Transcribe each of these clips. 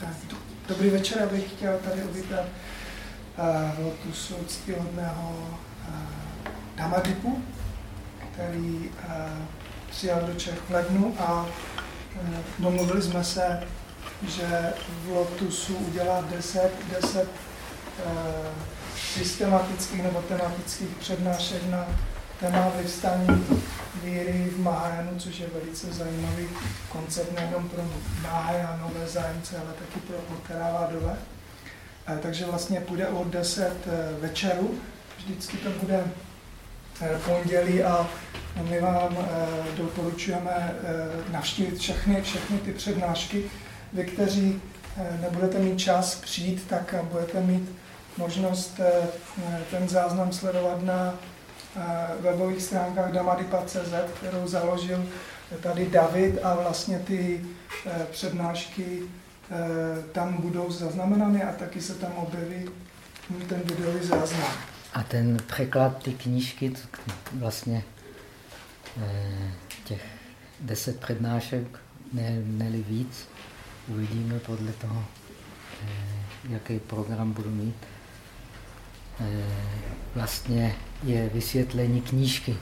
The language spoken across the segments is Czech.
Tak, dobrý večer, já bych chtěl tady uvítat uh, lotusu ctihodného uh, Damadipu, který uh, přijal do Čech v lednu a uh, domluvili jsme se, že v Lotusu udělá 10, 10 uh, systematických nebo tematických přednášek na téma vyvstání víry v Mahajanu, což je velice zajímavý koncept nejenom pro Mahajanové zájemce, ale taky pro Oteravádové. Eh, takže vlastně půjde o 10 eh, večerů, vždycky to bude eh, pondělí a my vám doporučujeme navštívit všechny, všechny ty přednášky. Vy, kteří nebudete mít čas přijít, tak budete mít možnost ten záznam sledovat na webových stránkách damadipa.cz, kterou založil tady David a vlastně ty eh, přednášky eh, tam budou zaznamenány a taky se tam objeví ten videový záznam. A ten překlad ty knížky, vlastně eh, těch deset přednášek, ne, ne víc, uvidíme podle toho, jaký program budu mít. Vlastně je vysvětlení knížky.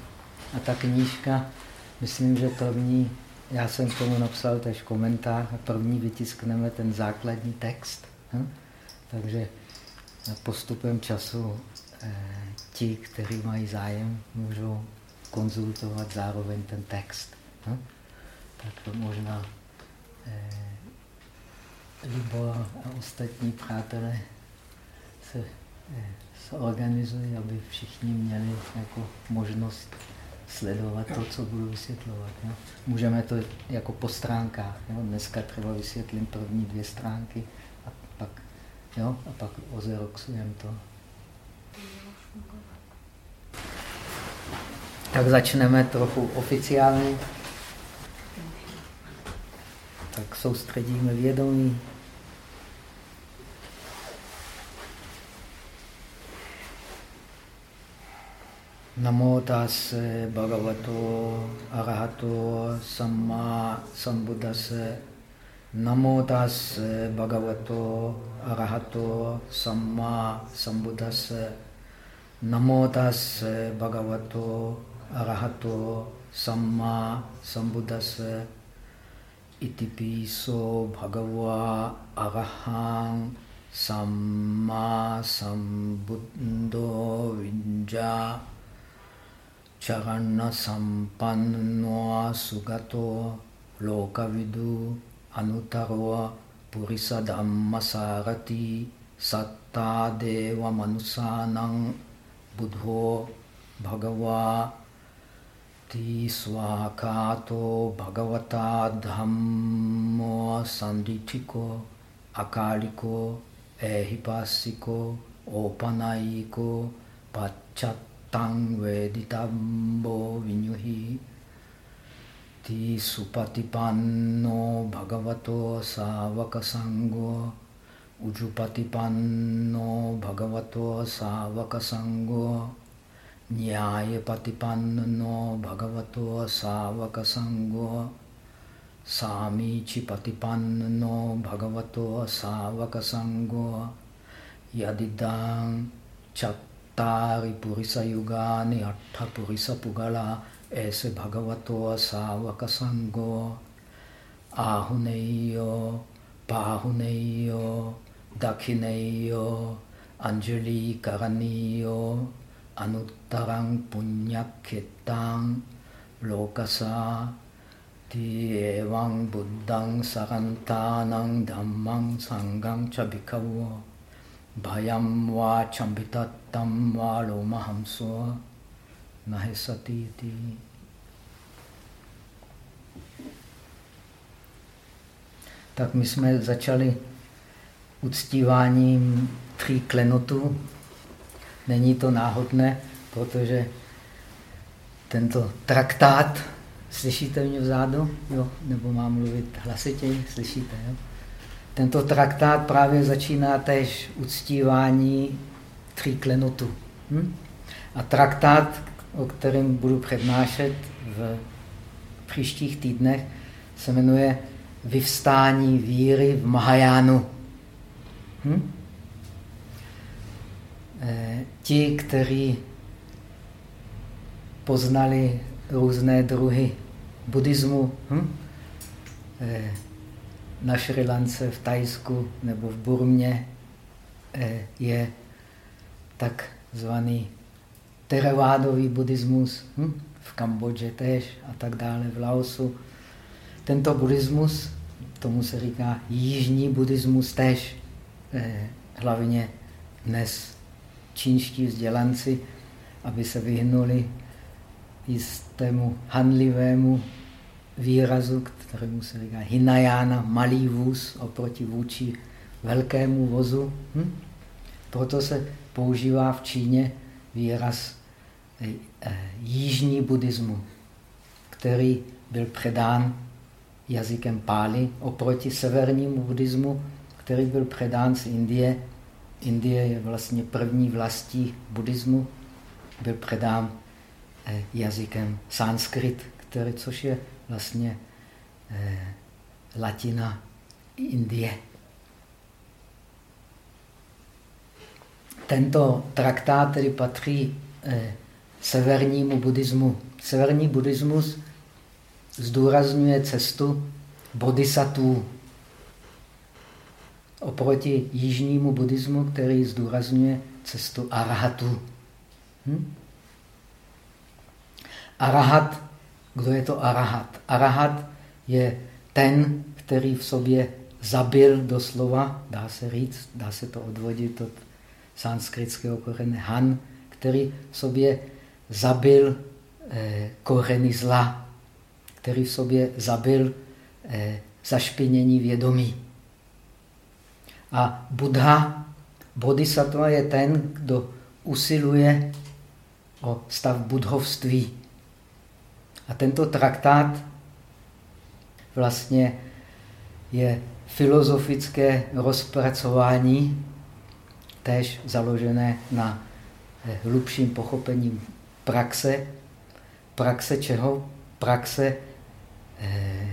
A ta knížka, myslím, že první, já jsem k tomu napsal tež komentář, a první vytiskneme ten základní text. Hm? Takže postupem času eh, ti, kteří mají zájem, můžou konzultovat zároveň ten text. Hm? Tak to možná eh, Libor a ostatní přátelé se eh, organizují, aby všichni měli jako možnost sledovat to, co budu vysvětlovat. Jo. Můžeme to jako po stránkách. Jo. Dneska třeba vysvětlím první dvě stránky a pak, jo, a pak ozeroxujeme to. Tak začneme trochu oficiálně. Tak soustředíme vědomí. Namo tase bhagavato arahato samma sambuddhase. Namo tase bhagavato arahato samma sambuddhase. Namo tase bhagavato arahato samma sambuddhase. Itipiso bhagava arahang samma sambuddho vinja. Charana sampanno sugato lokavidu anutaro purisa dhammasarati satta deva manusanang buddho bhagava ti swakato bhagavata dhammo sanditiko akaliko ehipasiko opanayiko pachat tang veditambo vinyuhi ti supatipanno bhagavato savaka sangho ujupatipanno bhagavato savaka sangho nyayapatipanno bhagavato savaka sangho samicipatipanno bhagavato savaka sangho yadidang chat तारि पुरुष युगानि अट्ठ पुरुष पुगला ऐसे भगवतो सावक संगो आहुनेयो पाहुनेयो दक्षिणेयो अंजलि करणीयो अनुत्तरं पुण्यक्षेत्रं लोकसा एवं बुद्धं सरन्तानं धम्मं सङ्गं च भिखवो Bhayam va chambitattam va lomahamso nahesati iti. Tak my jsme začali uctíváním tří klenotů. Není to náhodné, protože tento traktát, slyšíte mě vzadu? Jo, nebo mám mluvit hlasitěji? Slyšíte, jo? Tento traktát právě začíná tež uctívání tří klenotů. Hm? A traktát, o kterém budu přednášet v příštích týdnech, se jmenuje vyvstání víry v Mahajánu. Hm? Eh, ti, kteří poznali různé druhy buddhismu hm? Eh, na Šri Lance, v Tajsku nebo v Burmě, eh, je takzvaný teravádový buddhismus, hm? v Kambodži tež a tak dále, v Laosu. Tento buddhismus, tomu se říká jižní buddhismus tež, hlavně dnes čínští vzdělanci, aby se vyhnuli jistému hanlivému výrazu, kterému se říká Hinayana, malý vůz oproti vůči velkému vozu. Hm? Proto se používá v Číně výraz eh, eh, jižní buddhismu, který byl předán jazykem Páli oproti severnímu buddhismu, který byl předán z Indie Indie je vlastně první vlastí buddhismu, byl předán eh, jazykem sanskrit, který, což je vlastně eh, latina Indie. Tento traktát tedy patří eh, severnímu buddhismu. Severní buddhismus zdůrazňuje cestu bodhisattvů, oproti jižnímu buddhismu, který zdůrazňuje cestu arahatu. Hm? Arahat, kdo je to arahat? Arahat je ten, který v sobě zabil doslova, dá se říct, dá se to odvodit od sanskritského korene han, který v sobě zabil eh, koreny zla, který v sobě zabil eh, zašpinění vědomí. A Buddha, bodhisattva je ten, kdo usiluje o stav budhovství. A tento traktát vlastně je filozofické rozpracování, též založené na eh, hlubším pochopení praxe. Praxe čeho? Praxe, eh,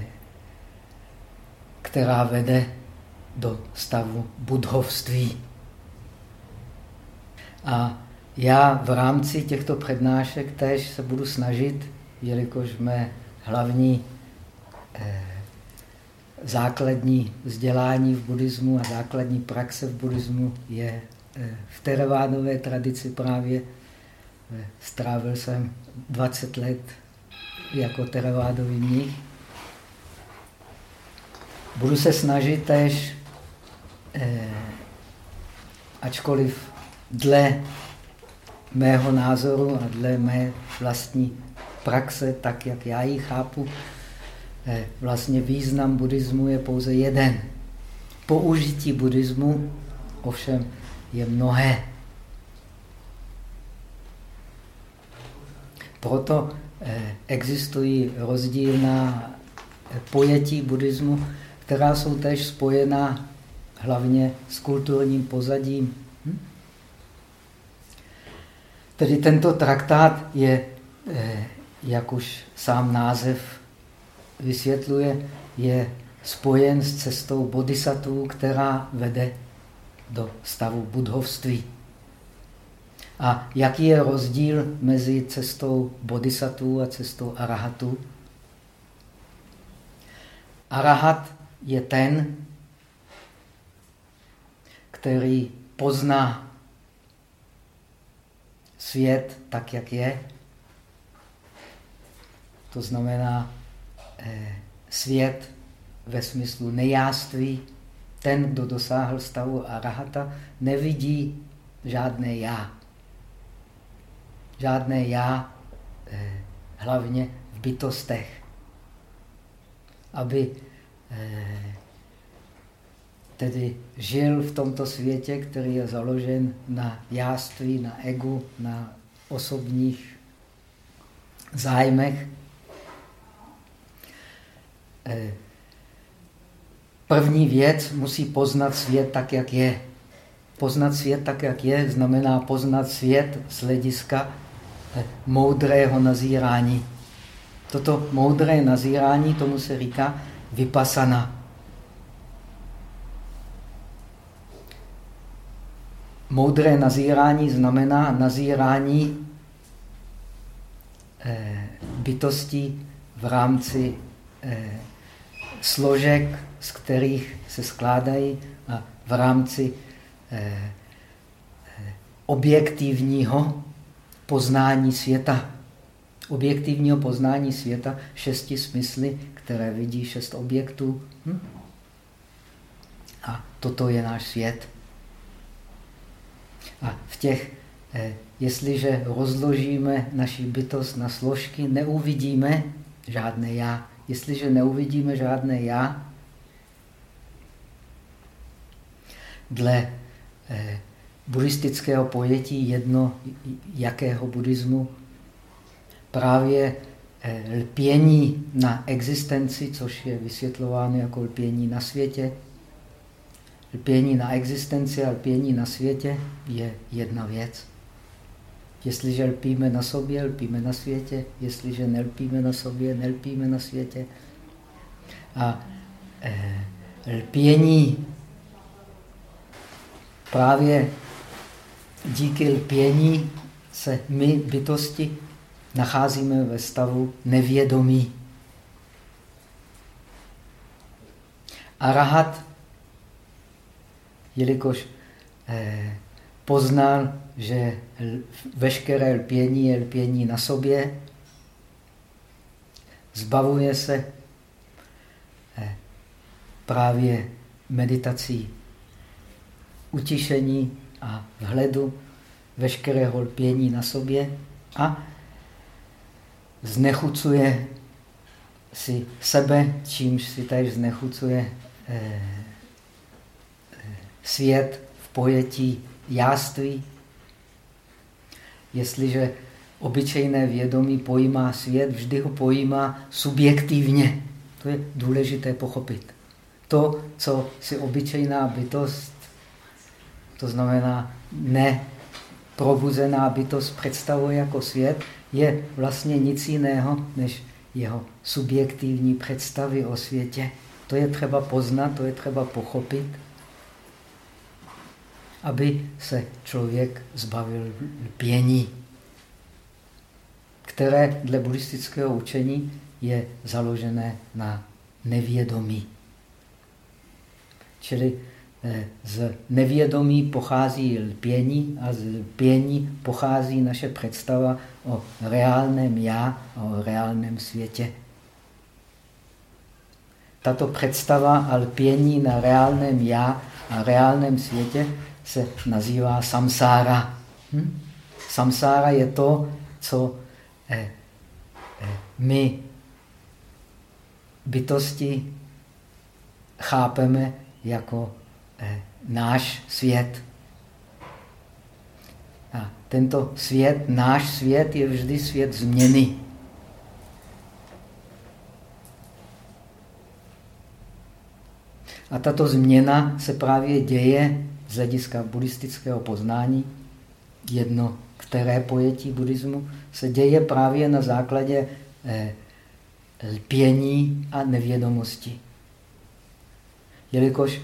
která vede do stavu budhovství. A já v rámci těchto přednášek též se budu snažit, jelikož mé hlavní eh, základní vzdělání v buddhismu a základní praxe v buddhismu je eh, v teravádové tradici právě. Eh, strávil jsem 20 let jako teravádový mnich. Budu se snažit též eh, ačkoliv dle mého názoru a dle mé vlastní praxe, tak jak já ji chápu, eh, vlastně význam buddhismu je pouze jeden. Použití buddhismu ovšem je mnohé. Proto eh, existují rozdílná pojetí buddhismu, která jsou též spojená hlavně s kulturním pozadím. Hm? Tedy tento traktát je, eh, jak už sám název vysvětluje, je spojen s cestou bodhisattvů, která vede do stavu budhovství. A jaký je rozdíl mezi cestou bodhisattvů a cestou arahatu? Arahat je ten, který pozná svět tak, jak je. To znamená eh, svět ve smyslu nejáství. Ten, kdo dosáhl stavu arahata, nevidí žádné já. Žádné já, eh, hlavně v bytostech. Aby eh, tedy žil v tomto světě, který je založen na jáství, na egu, na osobních zájmech. Eh, první věc musí poznat svět tak, jak je. Poznat svět tak, jak je, znamená poznat svět z hlediska eh, moudrého nazírání. Toto moudré nazírání, tomu se říká vypasana. Moudré nazírání znamená nazírání eh, bytostí v rámci složek, z kterých se skládají a v rámci eh, eh objektivního poznání světa. Objektivního poznání světa šesti smysly, které vidí šest objektů. Hm? A toto je náš svět. A v těch, eh, jestliže rozložíme naši bytost na složky, neuvidíme žádné já. Jestliže neuvidíme žádné já, dle eh, buddhistického pojetí jedno jakého buddhismu, právě eh, lpění na existenci, což je vysvětlováno jako lpění na světě, lpění na existenci a lpění na světě je jedna věc. Jestliže lpíme na sobě, lpíme na světě. Jestliže nelpíme na sobě, nelpíme na světě. A e, lpění právě díky lpění se my, bytosti, nacházíme ve stavu nevědomí. A rahat, jelikož eh, poznal, že veškeré lpění je lpění na sobě, zbavuje se eh, právě meditací utišení a vhledu veškerého lpění na sobě a znechucuje si sebe, čímž si též znechucuje eh, eh, svět v pojetí jáství. Jestliže obyčejné vědomí pojímá svět, vždy ho pojímá subjektivně. To je důležité pochopit. To, co si obyčejná bytost to znamená ne probuzená bytost představuje jako svět, je vlastně nic jiného než jeho subjektivní představy o světě. To je třeba poznat, to je třeba pochopit, aby se člověk zbavil lpění, které dle buddhistického učení je založené na nevědomí. Čili Eh, z nevědomí pochází lpění a z lpění pochází naše představa o reálném já a o reálném světě. Tato představa a lpění na reálném já a reálném světě se nazývá samsára. Hm? Samsára je to, co eh, eh, my bytosti chápeme jako Eh, náš svět. A tento svět, náš svět, je vždy svět změny. A tato změna se právě děje z hlediska buddhistického poznání, jedno které pojetí buddhismu, se děje právě na základě eh, lpění a nevědomosti. Jelikož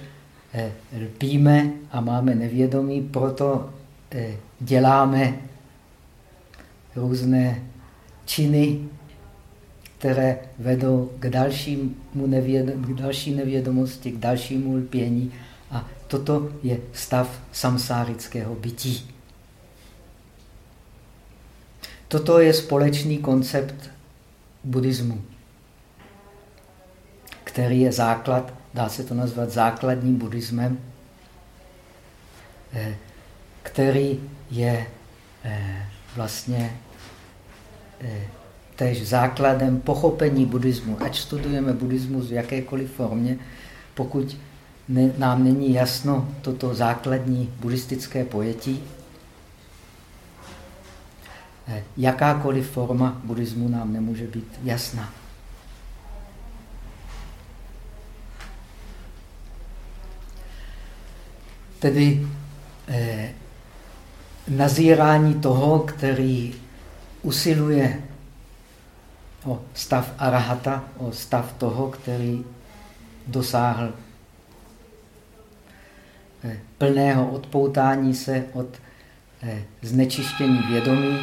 Eh, lpíme a máme nevědomí, proto eh, děláme různé činy, které vedou k, dalšímu nevědom, k další nevědomosti, k dalšímu lpění. Toto je stav samsárického bytí. Toto je společný koncept buddhismu, který je základ dá se to nazvat základním buddhismem, eh, který je eh, vlastně eh, tež základem pochopení buddhismu. Ať studujeme buddhismus v jakékoliv formě, pokud nám není jasno toto základní buddhistické pojetí, jakákoliv forma buddhismu nám nemůže být jasná. Tedy eh, nazírání toho, který usiluje o stav arahata, o stav toho, který dosáhl eh, plného odpoutání se od eh, znečištění vědomí,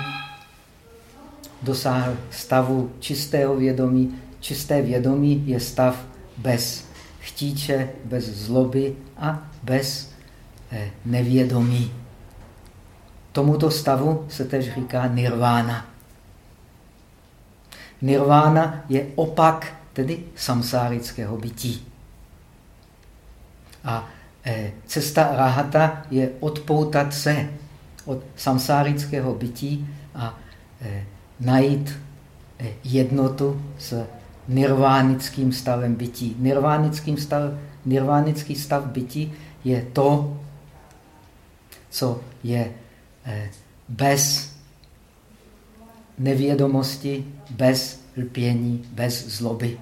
dosáhl stavu čistého vědomí. Čisté vědomí je stav bez chtíče, bez zloby a bez nevědomí. Tomuto stavu se tež říká nirvána. Nirvána je opak tedy samsárického bytí. A cesta rahata je odpoutat se od samsárického bytí a e, najít e, jednotu s nirvánickým stavem bytí. Nirvánickým stav, nirvánický stav bytí je to, co je bez nevědomosti, bez lpění, bez zloby.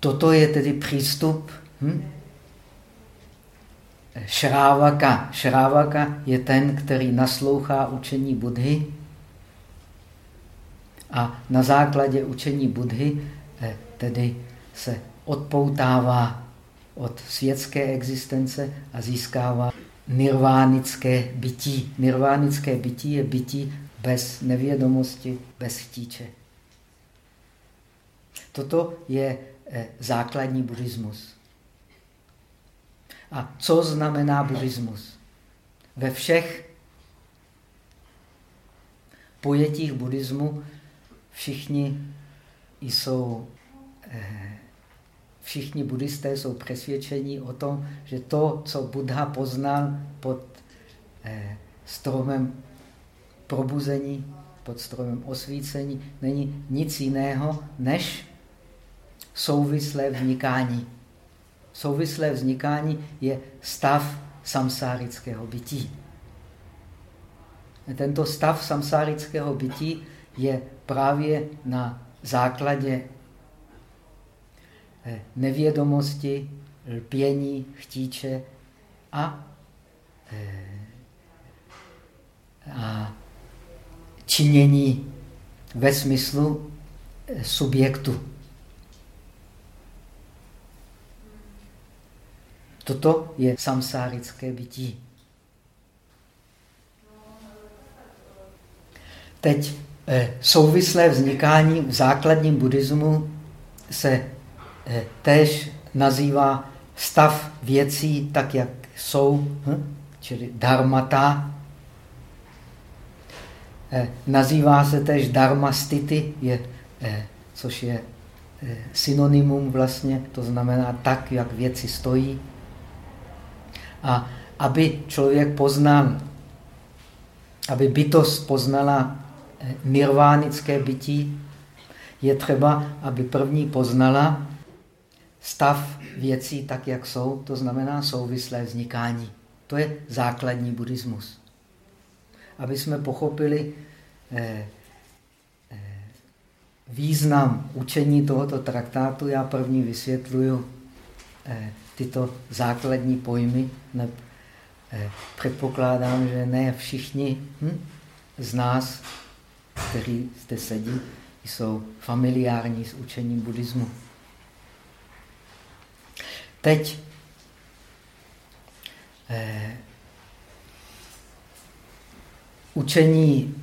Toto je tedy přístup hm? Šrávaka. Šrávaka je ten, který naslouchá učení Budhy a na základě učení Budhy eh, tedy se odpoutává od světské existence a získává nirvánické bytí. Nirvánické bytí je bytí bez nevědomosti, bez chtíče. Toto je eh, základní buddhismus. A co znamená buddhismus? Ve všech pojetích buddhismu všichni jsou eh, všichni buddhisté jsou přesvědčení o tom, že to, co Buddha poznal pod eh, stromem probuzení, pod stromem osvícení, není nic jiného než souvislé vznikání. Souvislé vznikání je stav samsárického bytí. Tento stav samsárického bytí je právě na základě Eh, nevědomosti, lpění, chtíče a, eh, a činění ve smyslu eh, subjektu. Toto je samsárické bytí. Teď souvislé vznikání v základním buddhismu se Eh, též nazývá stav věcí tak, jak jsou, hm? čili dharmata. Eh, nazývá se též dharma stity, je, eh, což je synonymum vlastně, to znamená tak, jak věci stojí. A aby člověk poznal, aby bytost poznala nirvánické bytí, je třeba, aby první poznala stav věcí tak, jak jsou, to znamená souvislé vznikání. To je základní buddhismus. Aby jsme pochopili eh, eh, význam učení tohoto traktátu, já první vysvětluju eh, tyto základní pojmy. Ne, eh, předpokládám, že ne všichni hm, z nás, kteří zde sedí, jsou familiární s učením buddhismu. Teď eh, učení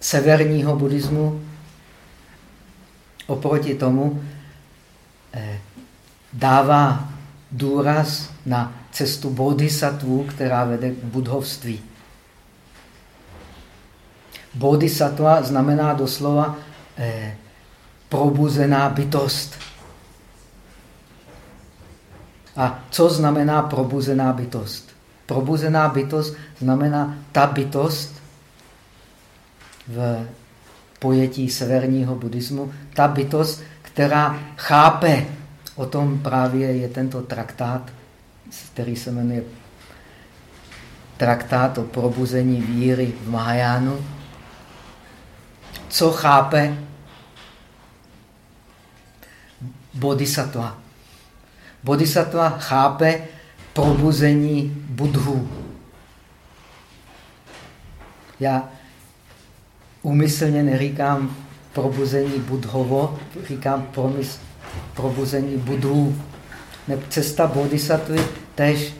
severního buddhismu oproti tomu eh, dává důraz na cestu bodhisattva, která vede k budhovství. Bodhisattva znamená doslova eh, probuzená bytost. A co znamená probuzená bytost? Probuzená bytost znamená ta bytost v pojetí severního buddhismu, ta bytost, která chápe, o tom právě je tento traktát, který se jmenuje traktát o probuzení víry v Mahajánu. Co chápe bodhisattva? Bodhisattva chápe probuzení budhu. Já úmyslně neříkám probuzení budhovo, říkám promys, probuzení budhů. Cesta bodhisattvy tež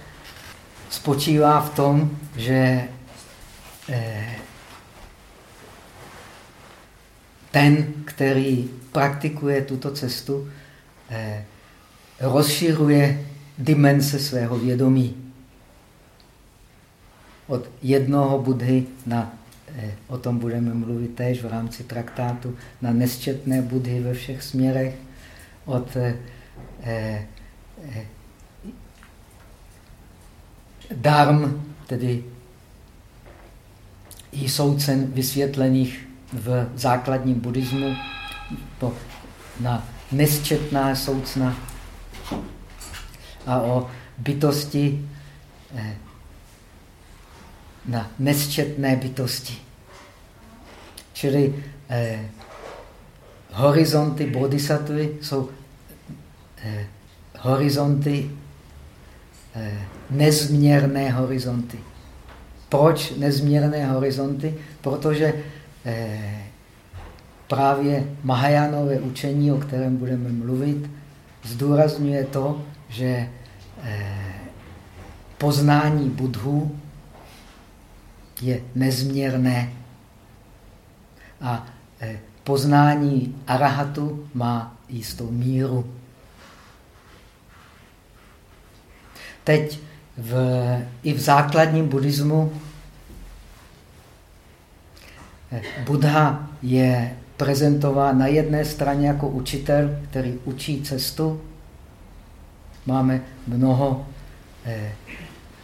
spočívá v tom, že eh, ten, který praktikuje tuto cestu, eh, rozšiřuje dimenze svého vědomí. Od jednoho budhy na, eh, o tom budeme mluvit též v rámci traktátu, na nesčetné budhy ve všech směrech, od eh, eh, darm, tedy i soucen vysvětlených v základním buddhismu, to na nesčetná soucna a o bytosti eh, na nesčetné bytosti. Čili eh, horizonty bodhisattvy jsou eh, horizonty, eh, nezměrné horizonty. Proč nezměrné horizonty? Protože eh, právě Mahajánové učení, o kterém budeme mluvit, zdůrazňuje to, že eh, poznání budhu je nezměrné a eh, poznání arahatu má jistou míru. Teď v, i v základním buddhismu Buddha je prezentován na jedné straně jako učitel, který učí cestu. Máme mnoho eh,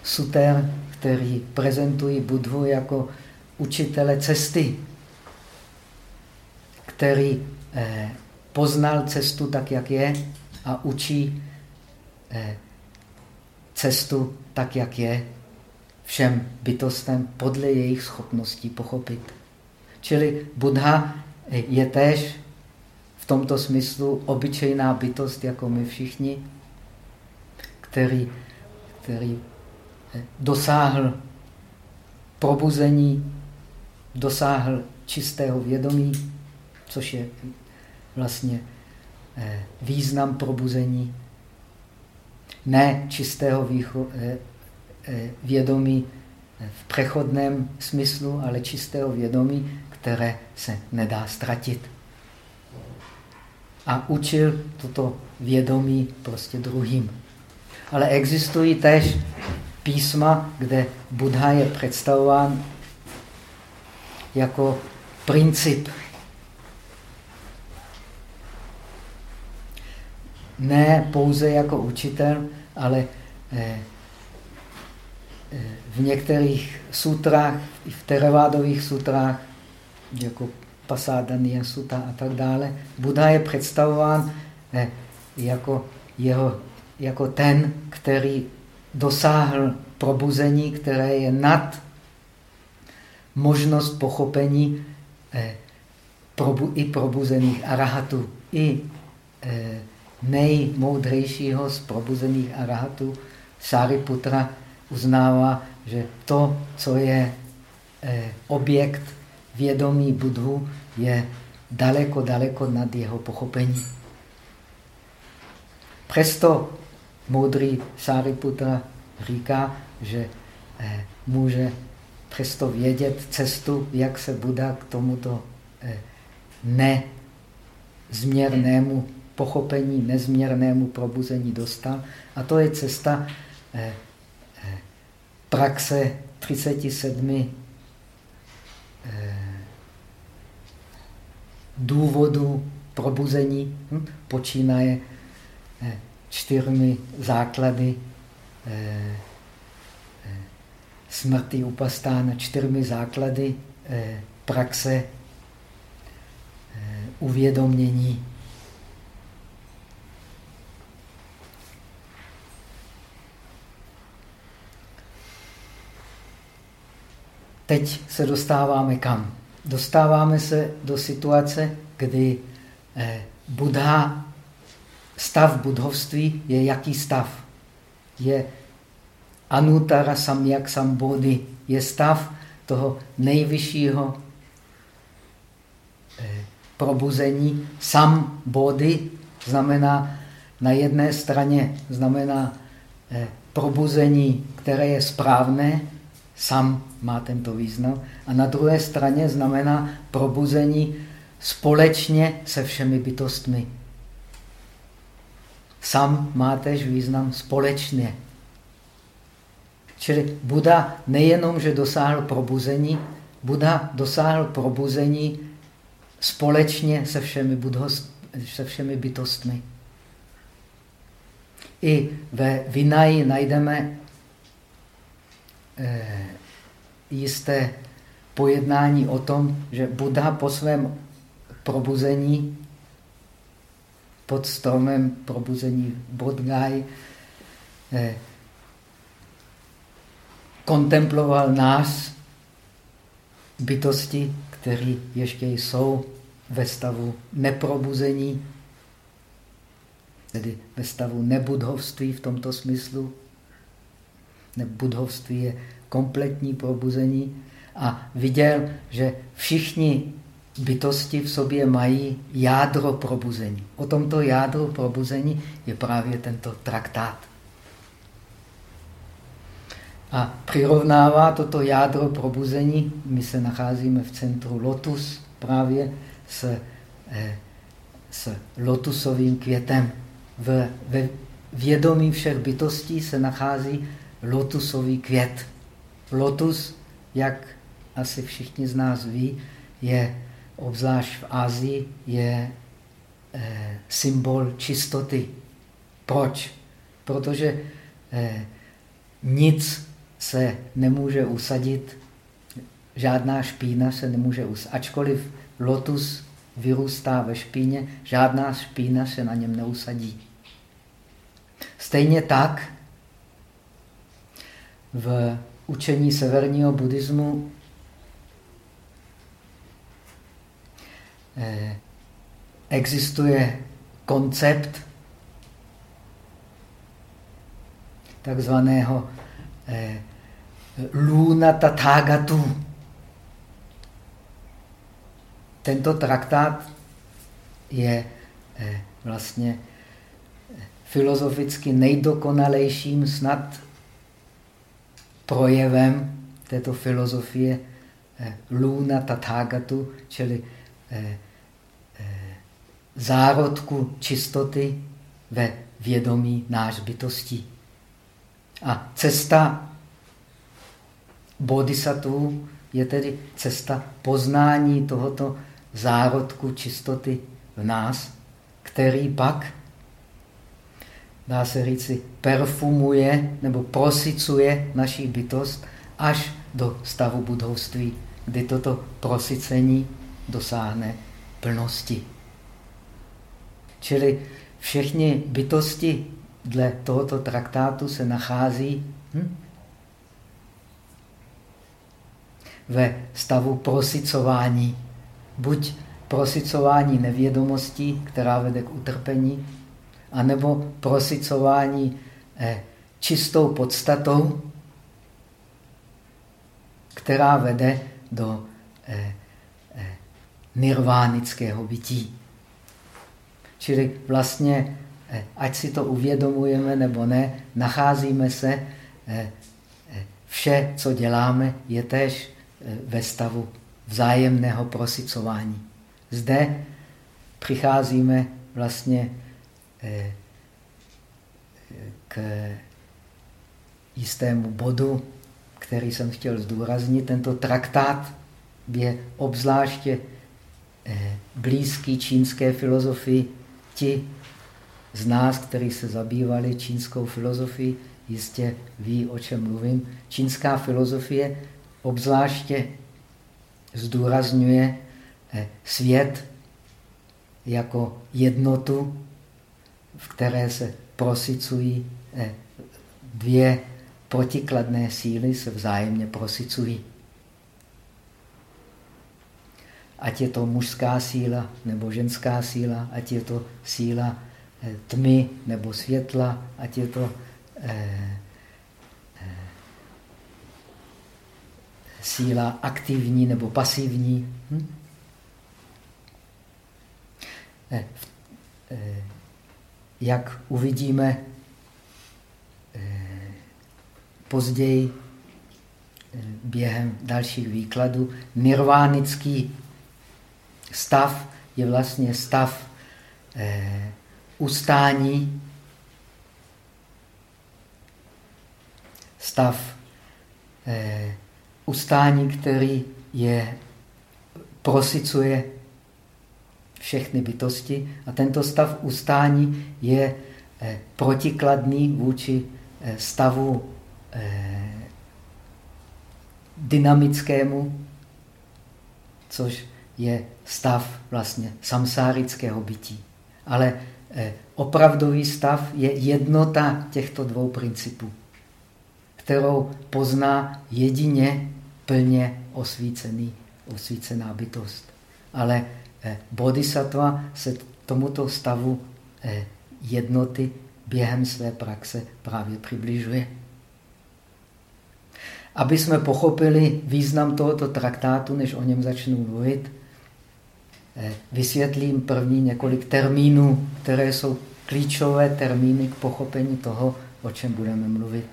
suter, který prezentují Budhu jako učitele cesty, který eh, poznal cestu tak, jak je a učí eh, cestu tak, jak je všem bytostem podle jejich schopností pochopit. Čili Buddha je též v tomto smyslu obyčejná bytost, jako my všichni, který, který eh, dosáhl probuzení, dosáhl čistého vědomí, což je vlastně eh, význam probuzení, ne čistého eh, vědomí v přechodném smyslu, ale čistého vědomí, které se nedá ztratit. A učil toto vědomí prostě druhým. Ale existují též písma, kde Buddha je představován jako princip. Ne pouze jako učitel, ale eh, eh, v některých sutrách, v teravádových sutrách jako Pasadania Sutta a tak dále. Buddha je představován eh, jako, jeho, jako ten, který dosáhl probuzení, které je nad možnost pochopení probu, i probuzených arahatů. I eh, nejmoudřejšího z probuzených arahatů, Sariputra, uznává, že to, co je objekt vědomí Budhu je daleko, daleko nad jeho pochopení. Přesto moudrý Sariputra říká, že eh, může přesto vědět cestu, jak se Buddha k tomuto eh, nezměrnému pochopení, nezměrnému probuzení dostal. A to je cesta eh, praxe 37 důvodů probuzení, hm? počínaje eh, čtyřmi základy eh, eh, smrti upastána, čtyřmi základy praxe uvědomění. Teď se dostáváme kam? dostáváme se do situace, kdy eh, Buddha, stav budhovství je jaký stav? Je Anutara Samyak Sambodhi, je stav toho nejvyššího eh, probuzení. Sam body znamená na jedné straně znamená eh, probuzení, které je správné, sam má tento význam, a na druhé straně znamená probuzení společně se všemi bytostmi. Sam má tež význam společně. Čili Buda nejenom, že dosáhl probuzení, Buda dosáhl probuzení společně se všemi, budhost, se všemi bytostmi. I ve Vinaji najdeme jisté pojednání o tom, že Buddha po svém probuzení pod stromem probuzení Bodgaj eh, kontemploval nás, bytosti, které ještě jsou ve stavu neprobuzení, tedy ve stavu nebudhovství v tomto smyslu. Nebudhovství je kompletní probuzení a viděl, že všichni bytosti v sobě mají jádro probuzení. O tomto jádru probuzení je právě tento traktát. A přirovnává toto jádro probuzení, my se nacházíme v centru lotus právě s, eh, s lotusovým květem. V, ve vědomí všech bytostí se nachází lotusový květ. Lotus, jak asi všichni z nás ví, je obzvlášť v Ázii, je eh, symbol čistoty. Proč? Protože eh, nic se nemůže usadit, žádná špína se nemůže usadit. Ačkoliv lotus vyrůstá ve špíně, žádná špína se na něm neusadí. Stejně tak v učení severního buddhismu eh, existuje koncept takzvaného eh, Luna Tathagatu. Tento traktát je eh, vlastně filozoficky nejdokonalejším snad projevem této filozofie eh, Luna Tathagatu, čili zárodku čistoty ve vědomí náš bytostí. A cesta bodhisattva je tedy cesta poznání tohoto zárodku čistoty v nás, který pak, dá se říci, perfumuje nebo prosicuje naší bytost až do stavu budovství, kdy toto prosicení dosáhne plnosti. Čili všechny bytosti dle tohoto traktátu se nachází hm, ve stavu prosicování. Buď prosicování nevědomostí, která vede k utrpení, anebo prosicování eh, čistou podstatou, která vede do eh, eh, nirvánického bytí. Čili vlastně ať si to uvědomujeme nebo ne, nacházíme se, vše, co děláme, je tež ve stavu vzájemného prosicování. Zde přicházíme vlastně k jistému bodu, který jsem chtěl zdůraznit. Tento traktát je obzvláště blízký čínské filozofii. Ti z nás, kteří se zabývali čínskou filozofií, jistě ví, o čem mluvím. Čínská filozofie obzvláště zdůrazňuje eh, svět jako jednotu, v které se prosicují eh, dvě protikladné síly, se vzájemně prosicují. Ať je to mužská síla nebo ženská síla, ať je to síla Eh, tmy nebo světla, ať je to eh, eh, síla aktivní nebo pasivní. Hm? Jak uvidíme později během dalších výkladů, nirvánický stav je vlastně stav eh, ustání, stav eh, ustání, který je prosicuje všechny bytosti a tento stav ustání je eh, protikladný vůči eh, stavu eh, dynamickému, což je stav vlastně samsárického bytí. Ale opravdový stav je jednota těchto dvou principů, kterou pozná jedině plně osvícený, osvícená bytost. Ale bodhisattva se tomuto stavu eh, jednoty během své praxe právě přibližuje. Aby jsme pochopili význam tohoto traktátu, než o něm začnu mluvit, eh, vysvětlím první několik termínů, které jsou klíčové termíny k pochopení toho, o čem budeme mluvit.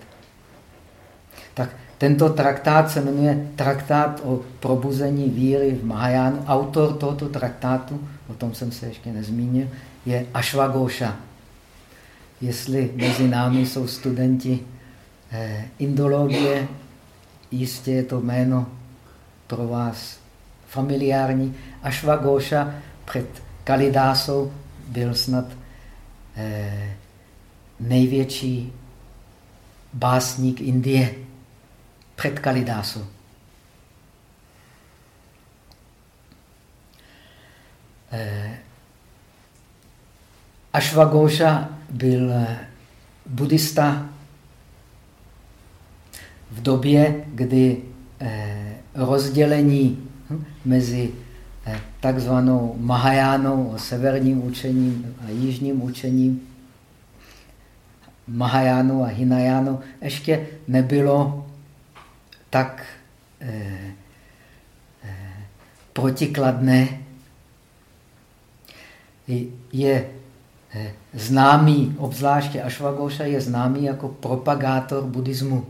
Tak tento traktát se jmenuje Traktát o probuzení víry v Mahajánu. Autor tohoto traktátu, o tom jsem se ještě nezmínil, je Ashwagosha. Jestli mezi námi jsou studenti eh, indologie, jistě je to jméno pro vás familiární. Ashwagosha před Kalidásou byl snad eh, největší básník Indie před Kalidásou. Eh, Ashwagosha byl eh, buddhista v době, kdy eh, rozdělení hm, mezi takzvanou Mahajánou, severním učením a jižním učením, Mahajánu a Hinajánu, ještě nebylo tak eh, eh, protikladné. Je eh, známý, obzvláště Ashwagosha je známý jako propagátor buddhismu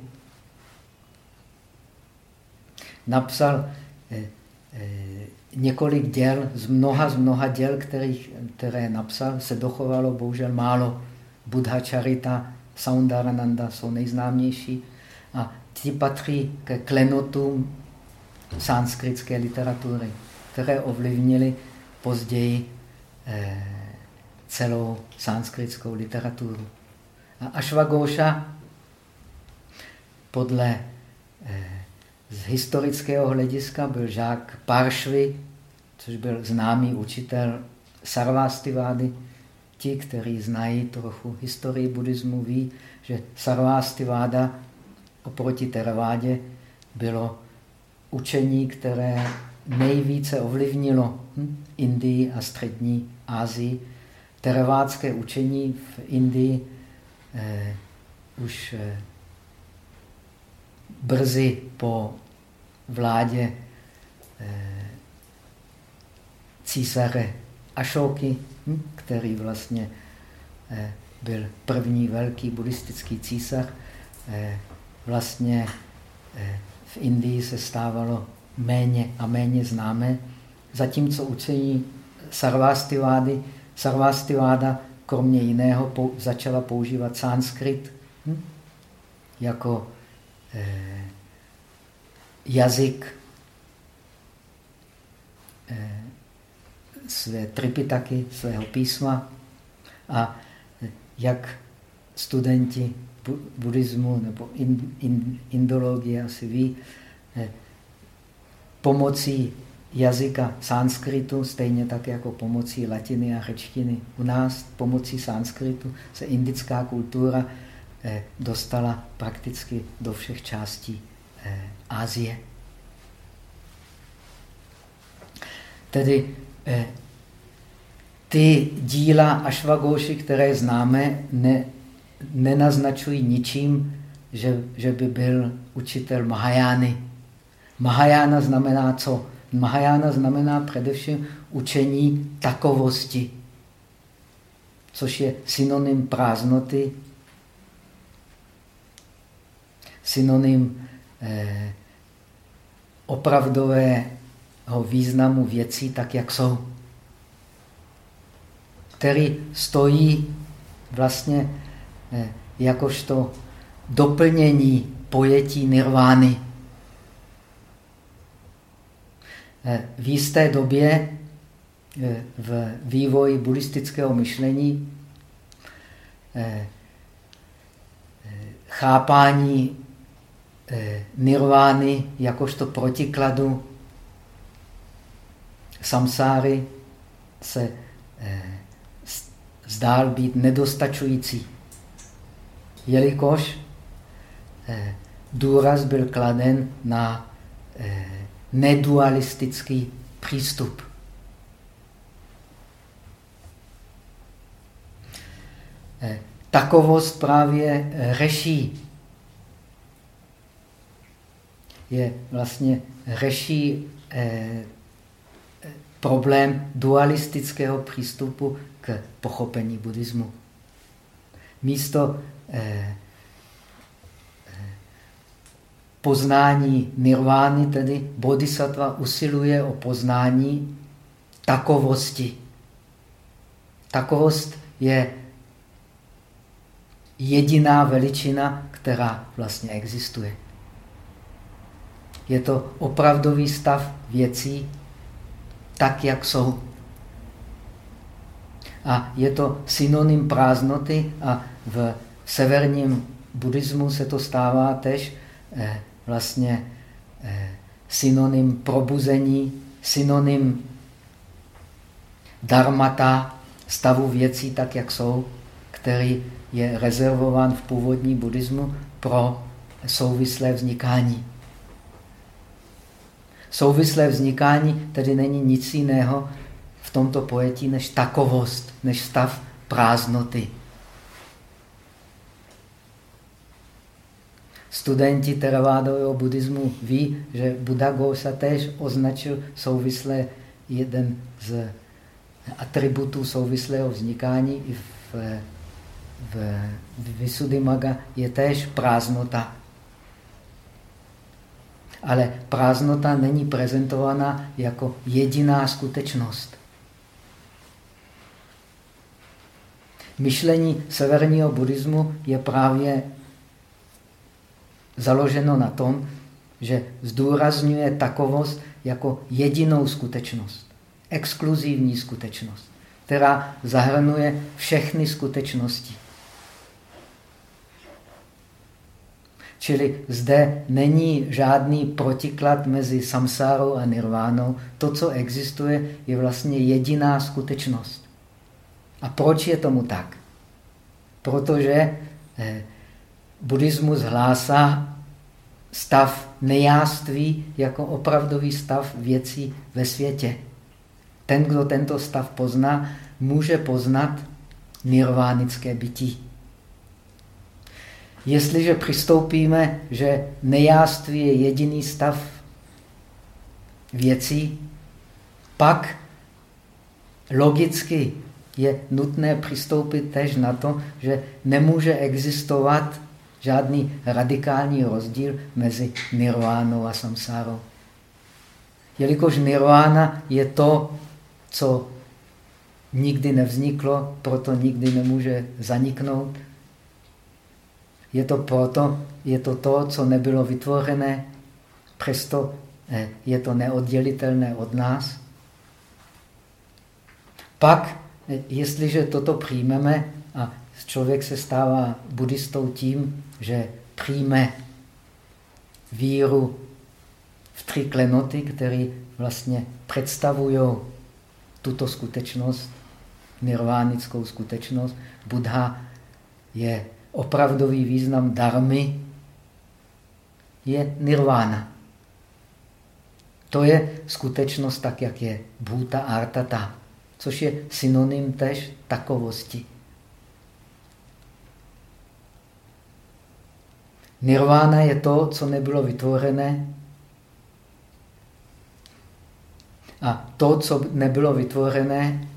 napsal eh, eh, několik děl, z mnoha, z mnoha děl, kterých, které napsal, se dochovalo bohužel málo. Buddha Charita, Saundarananda jsou nejznámější a ti patří ke klenotům sanskritské literatury, které ovlivnily později eh, celou sanskritskou literaturu. A Ashwagosha podle z historického hlediska byl žák Paršvy, což byl známý učitel Sarvastivády. Ti, kteří znají trochu historii buddhismu, ví, že Sarvastiváda oproti Teravádě bylo učení, které nejvíce ovlivnilo hm, Indii a střední Asii. Teravádské učení v Indii eh, už eh, brzy po vládě eh, císaře Ašoky, hm, který vlastně eh, byl první velký buddhistický císař, eh, vlastně v Indii se stávalo méně a méně známé, zatímco učení Sarvastivády, Sarvastiváda kromě jiného začala používat sanskrit hm, jako jazyk eh, své tripitaky, svého písma. A jak studenti buddhismu nebo in, in, indologie asi ví, eh, pomocí jazyka sanskritu, stejně tak jako pomocí latiny a řečtiny. U nás pomocí sanskritu se indická kultura eh, dostala prakticky do všech částí Asie. Tedy eh, ty díla Ašvagoši, které známe, ne, nenaznačují ničím, že, že by byl učitel Mahajány. Mahajána znamená co? Mahajána znamená především učení takovosti. což je synonym prázdnoty, synonym eh, opravdového významu věcí tak, jak jsou, který stojí vlastně jakožto doplnění pojetí nirvány. Eh, v jisté době eh, v vývoji buddhistického myšlení eh, chápání nirvány jakožto protikladu samsáry se zdál být nedostačující, jelikož důraz byl kladen na nedualistický přístup. Eh, takovost právě eh, řeší. Je vlastně řeší eh, problém dualistického přístupu k pochopení buddhismu. Místo poznání nirvány, tedy bodhisattva usiluje o poznání takovosti. Takovost je jediná veličina, která vlastně existuje. Je to opravdový stav věcí, tak, jak jsou. A je to synonym prázdnoty a v severním buddhismu se to stává tež eh, vlastně eh, synonym probuzení, synonym darmata, stavu věcí tak, jak jsou, který je rezervován v původní buddhismu pro souvislé vznikání. Souvislé vznikání tedy není nic jiného v tomto pojetí než takovost, než stav prázdnoty. Studenti teravádového buddhismu ví, že Buddha Gosa též označil souvislé jeden z atributů souvislého vznikání i v, v, v Visuddhimaga je též prázdnota. Ale prázdnota není prezentovaná jako jediná skutečnost. Myšlení severního buddhismu je právě založeno na tom, že zdůrazňuje takovost jako jedinou skutečnost, exkluzivní skutečnost, která zahrnuje všechny skutečnosti. Čili zde není žádný protiklad mezi samsárou a nirvánou. To, co existuje, je vlastně jediná skutečnost. A proč je tomu tak? Protože eh, buddhismus hlásá stav nejáství jako opravdový stav věcí ve světě. Ten, kdo tento stav pozná, může poznat nirvánické bytí. Jestliže přistoupíme, že nejáství je jediný stav věcí, pak logicky je nutné přistoupit tež na to, že nemůže existovat žádný radikální rozdíl mezi nirvánou a samsárou. Jelikož nirvána je to, co nikdy nevzniklo, proto nikdy nemůže zaniknout. Je to proto, je to to, co nebylo vytvořené, přesto eh, je to neoddělitelné od nás. Pak, eh, jestliže toto přijmeme a člověk se stává buddhistou tím, že přijme víru v tři klenoty, které vlastně představují tuto skutečnost, nirvánickou skutečnost. Buddha je opravdový význam darmy, je nirvána. To je skutečnost tak, jak je bhuta artata, což je synonym tež takovosti. Nirvána je to, co nebylo vytvořené. A to, co nebylo vytvořené,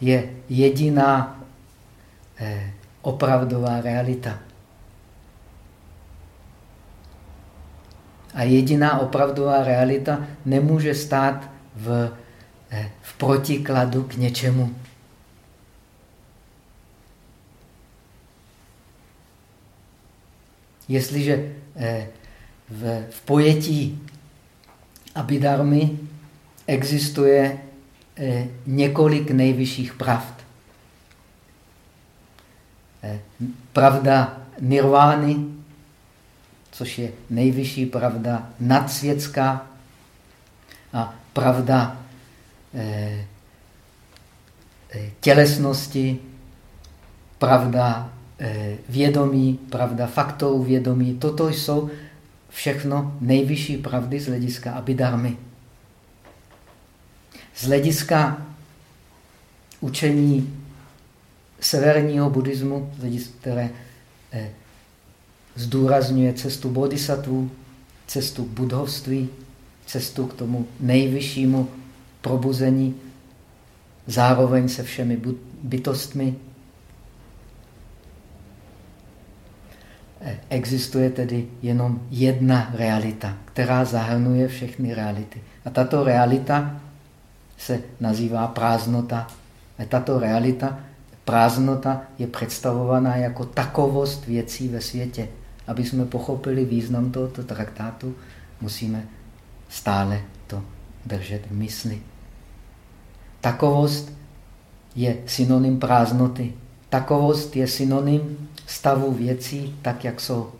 je jediná eh, opravdová realita. A jediná opravdová realita nemůže stát v, eh, v protikladu k něčemu. Jestliže eh, v, v pojetí Abhidharmy existuje eh, několik nejvyšších pravd. Pravda nirvány, což je nejvyšší pravda nadsvětská a pravda eh, eh, tělesnosti, pravda eh, vědomí, pravda faktorů vědomí. Toto jsou všechno nejvyšší pravdy z hlediska abidarmy. Z hlediska učení severního buddhismu, které zdůrazňuje cestu bodhisattvů, cestu budhovství, cestu k tomu nejvyššímu probuzení, zároveň se všemi bytostmi. Existuje tedy jenom jedna realita, která zahrnuje všechny reality. A tato realita se nazývá prázdnota. A tato realita, prázdnota, je představovaná jako takovost věcí ve světě. Aby jsme pochopili význam tohoto traktátu, musíme stále to držet v mysli. Takovost je synonym prázdnoty. Takovost je synonym stavu věcí tak, jak jsou.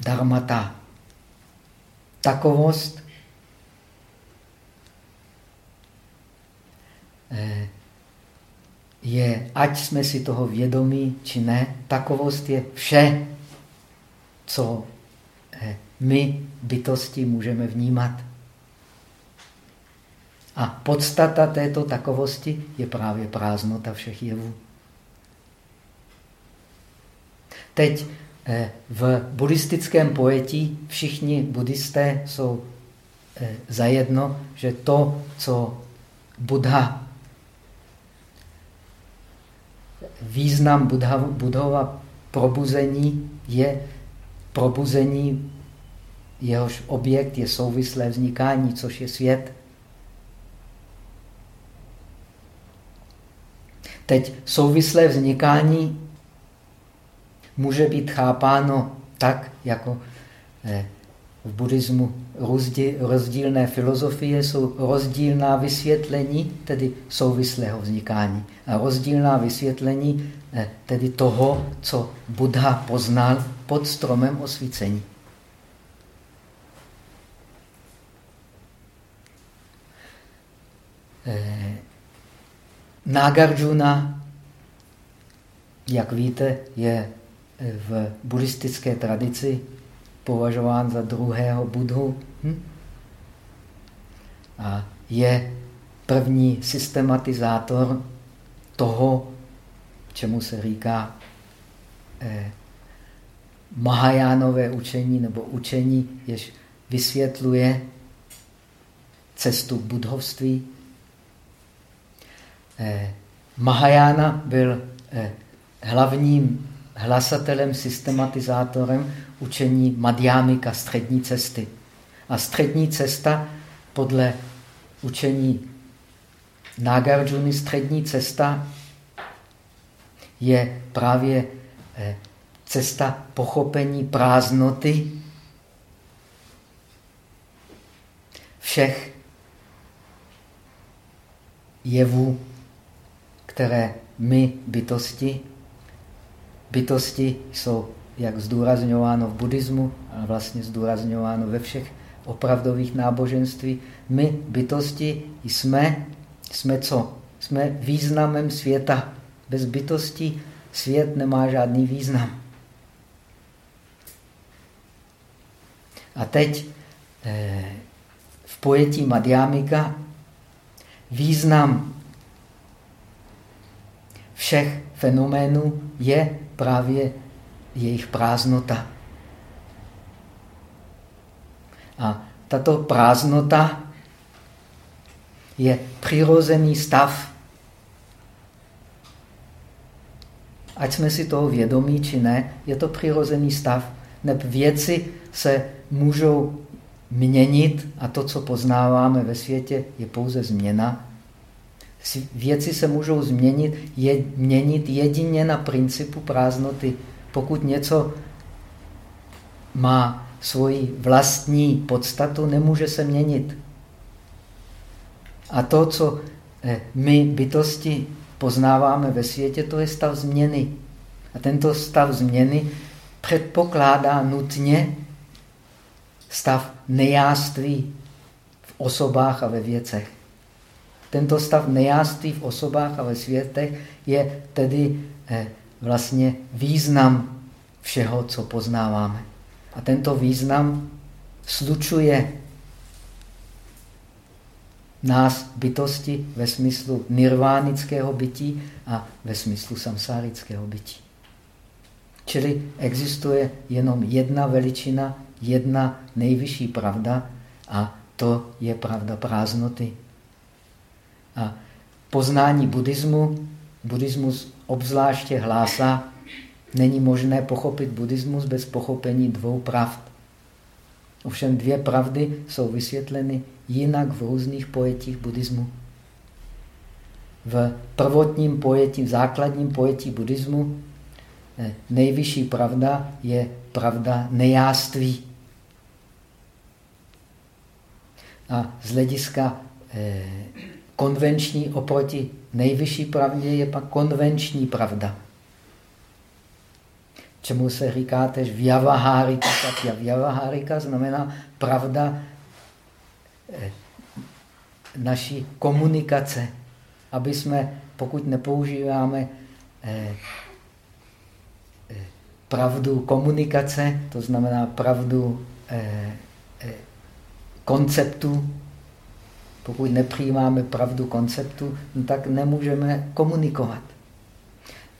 Dharmata. Takovost eh, je, ať jsme si toho vědomí, či ne, takovost je vše, co eh, my bytosti můžeme vnímat. A podstata této takovosti je právě prázdnota všech jevů. Teď eh, v buddhistickém pojetí všichni buddhisté jsou eh, zajedno, že to, co Buddha, význam Buddha, Budhova probuzení je probuzení, jehož objekt je souvislé vznikání, což je svět. Teď souvislé vznikání může být chápáno tak, jako eh, v buddhismu rozdílné filozofie jsou rozdílná vysvětlení, tedy souvislého vznikání. A rozdílná vysvětlení eh, tedy toho, co Buddha poznal pod stromem osvícení. Eh, Nagarjuna, jak víte, je v buddhistické tradici považován za druhého budhu hm? a je první systematizátor toho, čemu se říká eh, Mahajánové učení nebo učení, jež vysvětluje cestu budhovství. Eh, Mahajána byl eh, hlavním hlasatelem, systematizátorem učení Madhyamika, střední cesty. A střední cesta podle učení Nagarjuna, střední cesta je právě eh, cesta pochopení prázdnoty všech jevů, které my, bytosti, bytosti jsou, jak zdůrazňováno v buddhismu a vlastně zdůrazňováno ve všech opravdových náboženství, my, bytosti, jsme, jsme co? Jsme významem světa. Bez bytosti svět nemá žádný význam. A teď eh, v pojetí Madhyamika význam všech fenoménů je právě jejich prázdnota. A tato prázdnota je přirozený stav ať jsme si toho vědomí či ne, je to přirozený stav. Neb věci se můžou měnit a to, co poznáváme ve světě, je pouze změna. Věci se můžou změnit, je, měnit jedině na principu prázdnoty. Pokud něco má svoji vlastní podstatu, nemůže se měnit. A to, co eh, my bytosti poznáváme ve světě, to je stav změny. A tento stav změny předpokládá nutně stav nejáství v osobách a ve věcech. Tento stav nejáství v osobách a ve světech je tedy eh, vlastně význam všeho, co poznáváme. A tento význam slučuje nás bytosti ve smyslu nirvánického bytí a ve smyslu samsárického bytí. Čili existuje jenom jedna veličina, jedna nejvyšší pravda a to je pravda prázdnoty. Poznání buddhismu, buddhismus obzvláště hlásá, není možné pochopit buddhismus bez pochopení dvou pravd. Ovšem dvě pravdy jsou vysvětleny jinak v různých pojetích buddhismu. V prvotním pojetí, v základním pojetí buddhismu eh, nejvyšší pravda je pravda nejáství. A z hlediska eh, konvenční oproti nejvyšší pravdě je pak konvenční pravda. Čemu se říká tež vyavahárika. Tak vyavahárika znamená pravda eh, naší komunikace. Aby jsme, pokud nepoužíváme eh, pravdu komunikace, to znamená pravdu konceptu, pokud nepřijímáme pravdu konceptu, no tak nemůžeme komunikovat.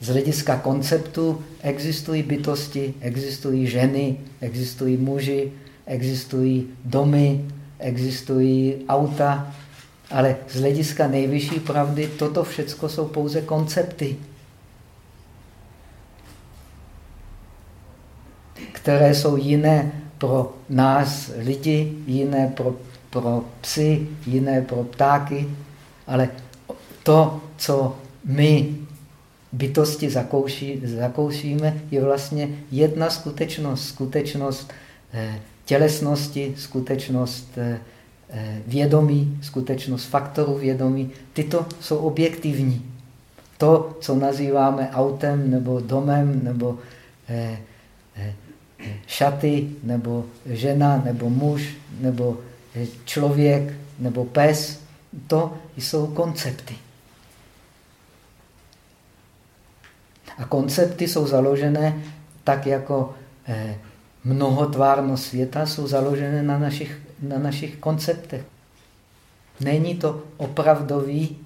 Z hlediska konceptu existují bytosti, existují ženy, existují muži, existují domy, existují auta, ale z hlediska nejvyšší pravdy toto všechno jsou pouze koncepty, které jsou jiné pro nás lidi, jiné pro, pro psy, jiné pro ptáky, ale to, co my bytosti zakouší, zakoušíme, je vlastně jedna skutečnost. Skutečnost eh, tělesnosti, skutečnost eh, eh, vědomí, skutečnost faktorů vědomí. Tyto jsou objektivní. To, co nazýváme autem, nebo domem, nebo šaty, nebo žena, nebo muž, nebo člověk, nebo pes, to jsou koncepty. A koncepty jsou založené tak jako eh, mnohotvárnost světa jsou založené na našich, na našich konceptech. Není to opravdový,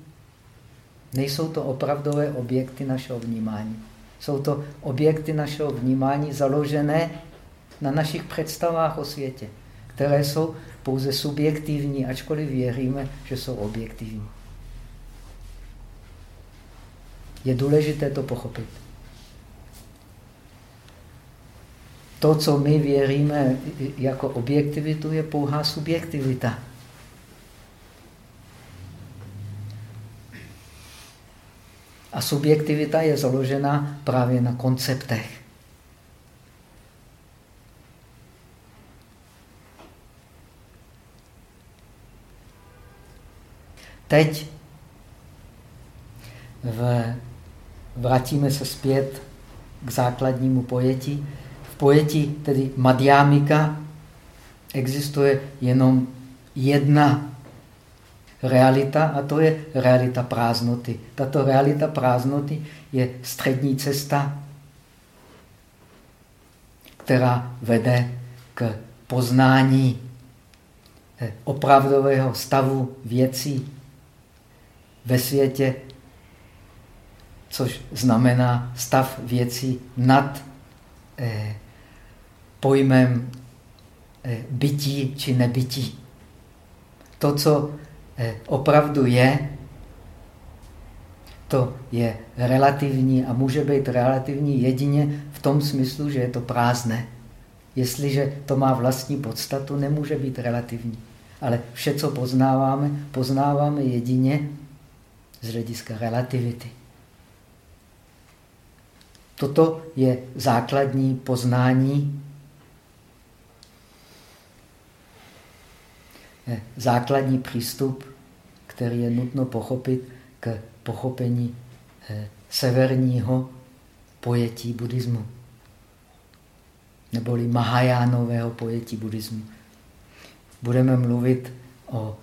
nejsou to opravdové objekty našeho vnímání. Jsou to objekty našeho vnímání založené na našich představách o světě, které jsou pouze subjektivní, ačkoliv věříme, že jsou objektivní. Je důležité to pochopit. To, co my věříme jako objektivitu, je pouhá subjektivita. A subjektivita je založena právě na konceptech. Teď v, vrátíme se zpět k základnímu pojetí. V pojetí tedy madhyamika existuje jenom jedna realita a to je realita prázdnoty. Tato realita prázdnoty je střední cesta, která vede k poznání eh, opravdového stavu věcí ve světě, což znamená stav věcí nad eh, pojmem eh, bytí či nebytí. To, co eh, opravdu je, to je relativní a může být relativní jedině v tom smyslu, že je to prázdné. Jestliže to má vlastní podstatu, nemůže být relativní. Ale vše, co poznáváme, poznáváme jedině z hlediska relativity. Toto je základní poznání, základní přístup, který je nutno pochopit k pochopení eh, severního pojetí buddhismu, neboli Mahajánového pojetí buddhismu. Budeme mluvit o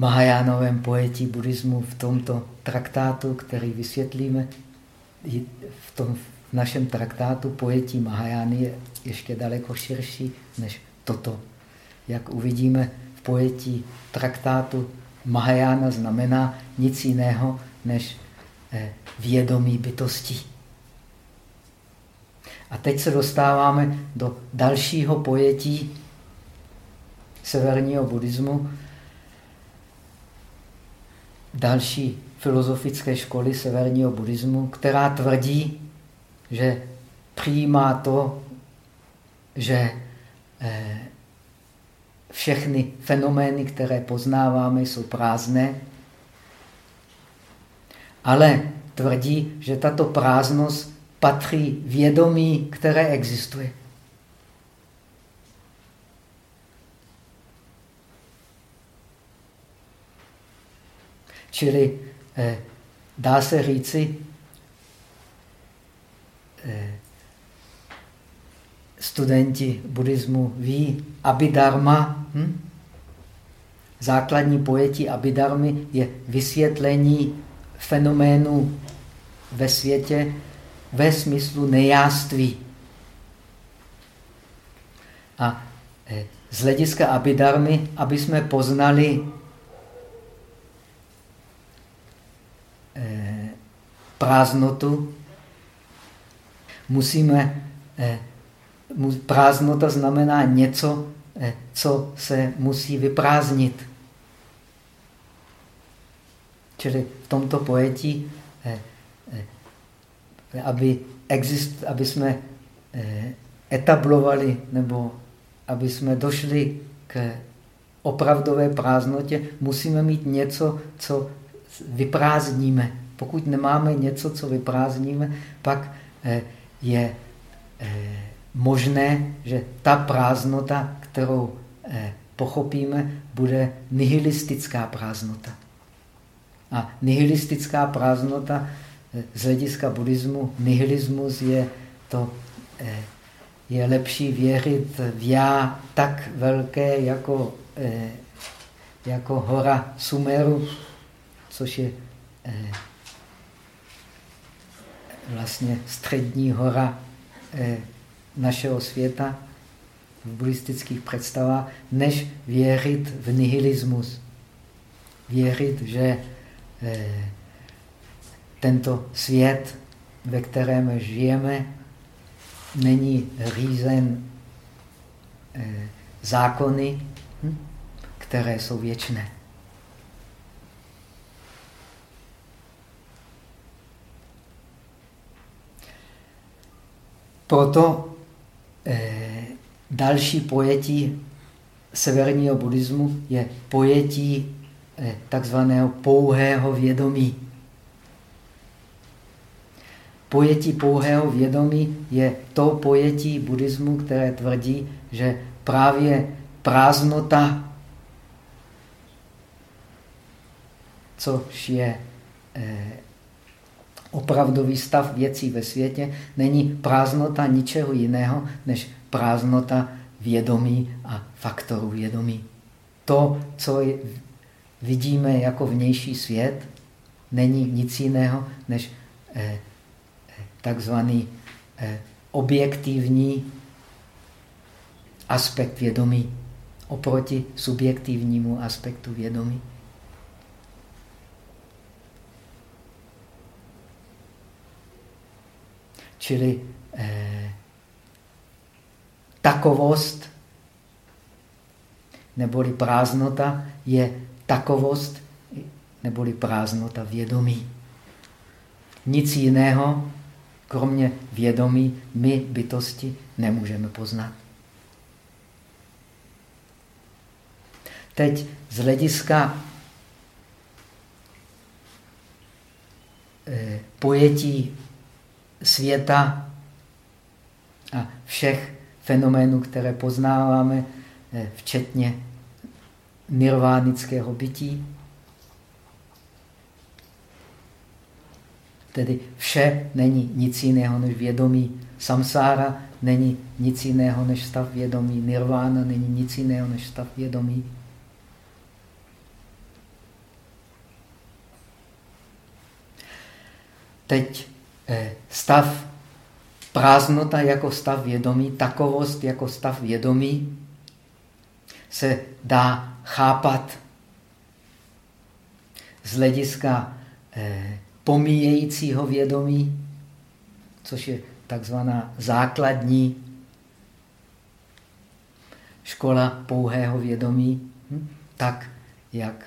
Mahajánovém pojetí buddhismu v tomto traktátu, který vysvětlíme. V, tom, v našem traktátu pojetí Mahajány je ještě daleko širší než toto. Jak uvidíme v pojetí traktátu Mahajana znamená nic jiného než eh, vědomí bytostí. A teď se dostáváme do dalšího pojetí severního buddhismu, další filozofické školy severního buddhismu, která tvrdí, že přijímá to, že eh, všechny fenomény, které poznáváme, jsou prázdné, ale tvrdí, že tato prázdnost patří vědomí, které existuje. Čili eh, dá se říci, eh, studenti buddhismu ví, abhidharma, hm? základní pojetí abhidharmy je vysvětlení fenoménu ve světě ve smyslu nejáství. A eh, z hlediska abhidharmy, aby jsme poznali prázdnotu, musíme eh, prázdnota znamená něco, eh, co se musí vyprázdnit. Čili v tomto pojetí, eh, aby, exist, aby jsme etablovali nebo aby jsme došli k opravdové prázdnotě, musíme mít něco, co vyprázdníme. Pokud nemáme něco, co vyprázdníme, pak je možné, že ta prázdnota, kterou eh, pochopíme, bude nihilistická prázdnota. A nihilistická prázdnota eh, z hlediska buddhismu, nihilismus je to, eh, je lepší věřit v já tak velké jako, jako hora Sumeru, což je vlastně střední hora našeho světa v buddhistických představách, než věřit v nihilismus. Věřit, že eh, tento svět, ve kterém žijeme, není řízen eh, zákony, hm, které jsou věčné. Proto Eh, další pojetí severního buddhismu je pojetí eh, takzvaného pouhého vědomí. Pojetí pouhého vědomí je to pojetí buddhismu, které tvrdí, že právě prázdnota, což je eh, opravdový stav věcí ve světě není prázdnota ničeho jiného, než prázdnota vědomí a faktorů vědomí. To, co vidíme jako vnější svět, není nic jiného, než eh, takzvaný eh, objektivní aspekt vědomí oproti subjektivnímu aspektu vědomí. Čili eh, takovost neboli prázdnota je takovost neboli prázdnota vědomí. Nic jiného, kromě vědomí, my bytosti nemůžeme poznat. Teď z hlediska eh, pojetí světa a všech fenoménů, které poznáváme, eh, včetně nirvánického bytí. Tedy vše není nic jiného než vědomí. Samsára není nic jiného než stav vědomí. Nirvána není nic jiného než stav vědomí. Teď stav prázdnota jako stav vědomí, takovost jako stav vědomí se dá chápat z hlediska eh, pomíjejícího vědomí, což je takzvaná základní škola pouhého vědomí, hm? tak jak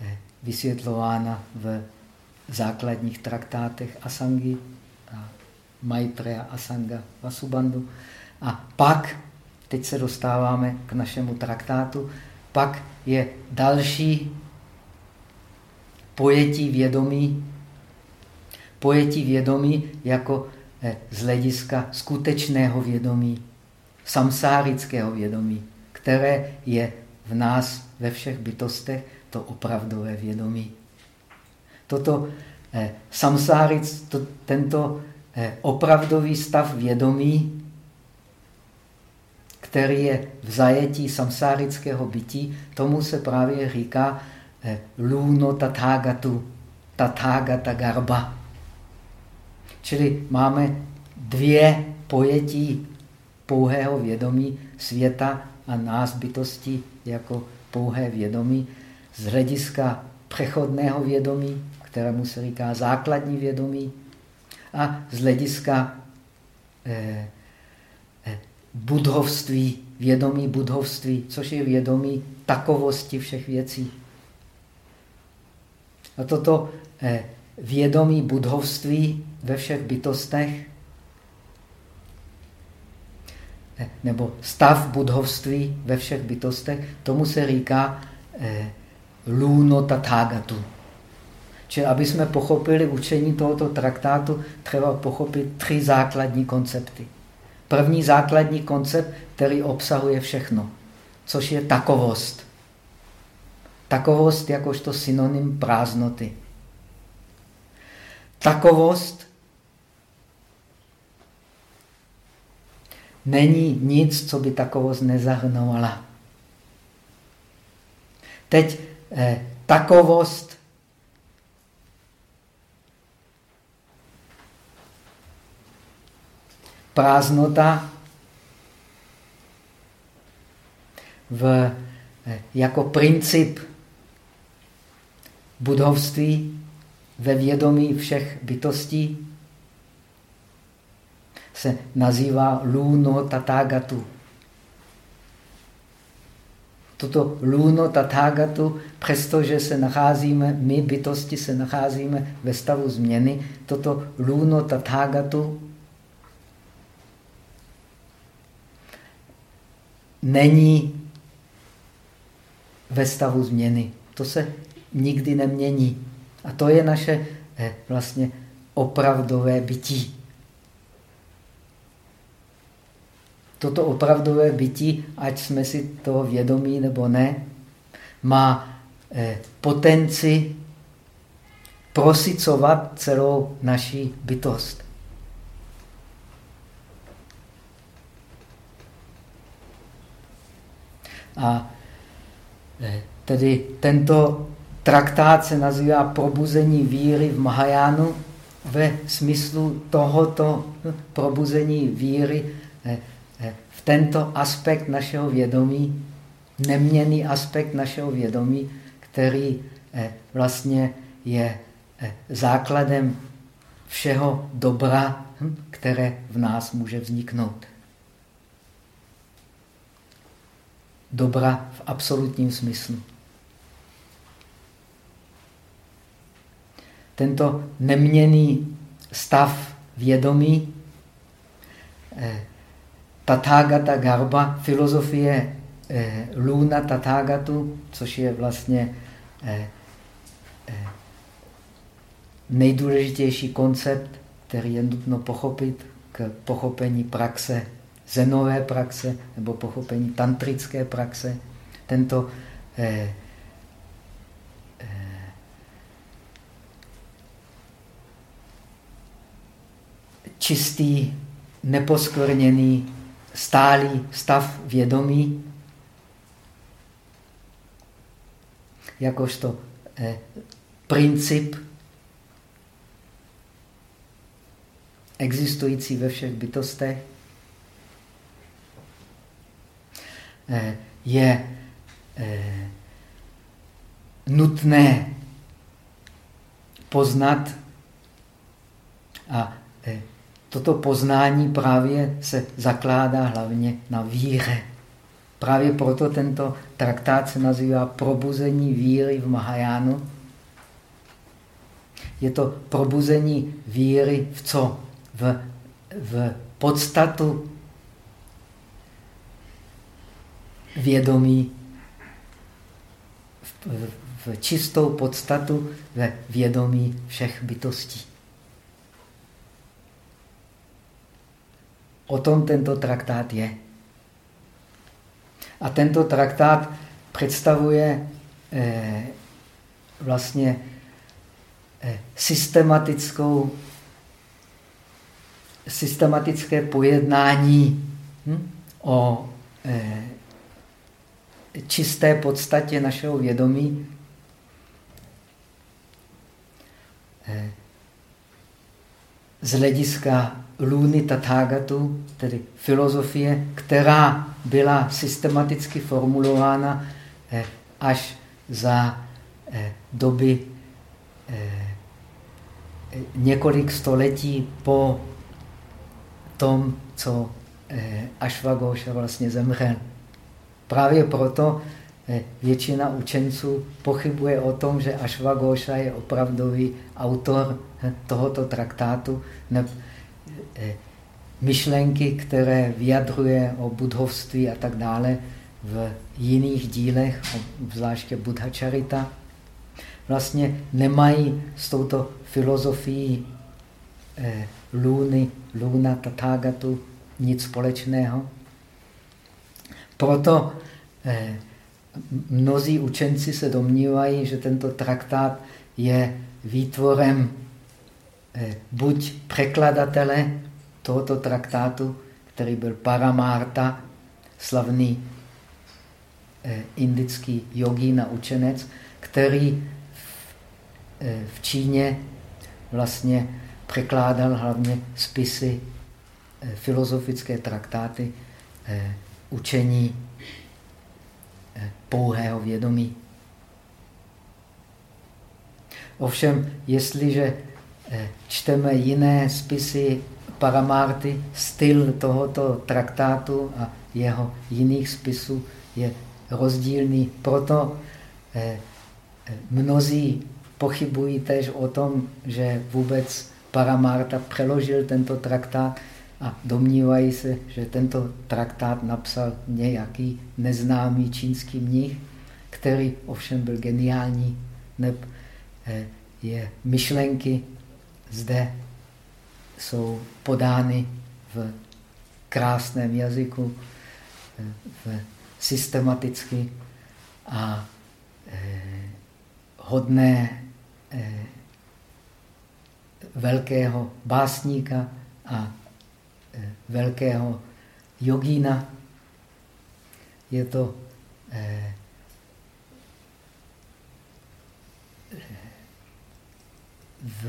eh, vysvětlována v základních traktátech Asangi, a Maitreya, Asanga, Vasubandhu. A pak, teď se dostáváme k našemu traktátu, pak je další pojetí vědomí, pojetí vědomí jako eh, z hlediska skutečného vědomí, samsárického vědomí, které je v nás, ve všech bytostech, to opravdové vědomí. Toto eh, samsáric, to, tento eh, opravdový stav vědomí, který je v zajetí samsárického bytí, tomu se právě říká eh, luno tathagatu, tathagata garba. Čili máme dvě pojetí pouhého vědomí světa a nás bytosti jako pouhé vědomí z hlediska přechodného vědomí, kterému se říká základní vědomí, a z hlediska eh, eh, budhovství, vědomí budhovství, což je vědomí takovosti všech věcí. A toto eh, vědomí budhovství ve všech bytostech, eh, nebo stav budhovství ve všech bytostech, tomu se říká eh, luno tathagatu. Čili aby jsme pochopili učení tohoto traktátu, třeba pochopit tři základní koncepty. První základní koncept, který obsahuje všechno, což je takovost. Takovost jakožto synonym prázdnoty. Takovost není nic, co by takovost nezahrnovala. Teď takovost prázdnota v, eh, jako princip budovství ve vědomí všech bytostí se nazývá luno tathagatu. Toto luno tathagatu, přestože se nacházíme, my bytosti se nacházíme ve stavu změny, toto luno tathagatu není ve stavu změny. To se nikdy nemění. A to je naše eh, vlastně opravdové bytí. Toto opravdové bytí, ať jsme si toho vědomí nebo ne, má eh, potenci prosicovat celou naší bytost. A eh, tedy tento traktát se nazývá Probuzení víry v Mahajánu ve smyslu tohoto probuzení víry eh, tento aspekt našeho vědomí, neměný aspekt našeho vědomí, který vlastně je základem všeho dobra, hm, které v nás může vzniknout. dobra v absolutním smyslu. Tento neměný stav vědomí, Tathagata Garba, filozofie Luna Tathagatu, což je vlastně nejdůležitější koncept, který je nutno pochopit k pochopení praxe, zenové praxe nebo pochopení tantrické praxe. Tento eh, eh, čistý, neposkvrněný, stálý stav vědomí, jakožto eh, princip existující ve všech bytostech, eh, je eh, nutné poznat a toto poznání právě se zakládá hlavně na víře. Právě proto tento traktát se nazývá Probuzení víry v Mahajánu. Je to probuzení víry v co? v, v podstatu vědomí, v, v čistou podstatu ve vědomí všech bytostí. O tom tento traktát je. A tento traktát představuje eh, vlastně eh, systematickou systematické pojednání hm, o eh, čisté podstatě našeho vědomí, eh, z hlediska Luny Tathagatu, tedy filozofie, která byla systematicky formulována eh, až za eh, doby eh, několik století po tom, co Ashwagosha vlastně zemřel. Právě proto většina učenců pochybuje o tom, že Ashwagosha je opravdový autor tohoto traktátu. Myšlenky, které vyjadruje o budhovství a tak dále v jiných dílech, zvláště Buddhacharita, vlastně nemají s touto filozofií Luny, Luna Tathagatu nic společného. Proto eh, mnozí učenci se domnívají, že tento traktát je výtvorem eh, buď překladatele tohoto traktátu, který byl Paramarta, slavný eh, indický jogín a učenec, který v, eh, v Číně vlastně překládal hlavně spisy, eh, filozofické traktáty, eh, učení eh, pouhého vědomí. Ovšem, jestliže čteme jiné spisy Paramarty, styl tohoto traktátu a jeho jiných spisů je rozdílný. Proto mnozí pochybují tež o tom, že vůbec Paramarta přeložil tento traktát a domnívají se, že tento traktát napsal nějaký neznámý čínský mnich, který ovšem byl geniální, neb eh, je myšlenky zde jsou podány v krásném jazyku, eh, v systematicky a eh, hodné velkého básníka a e, velkého jogína. Je to eh, v,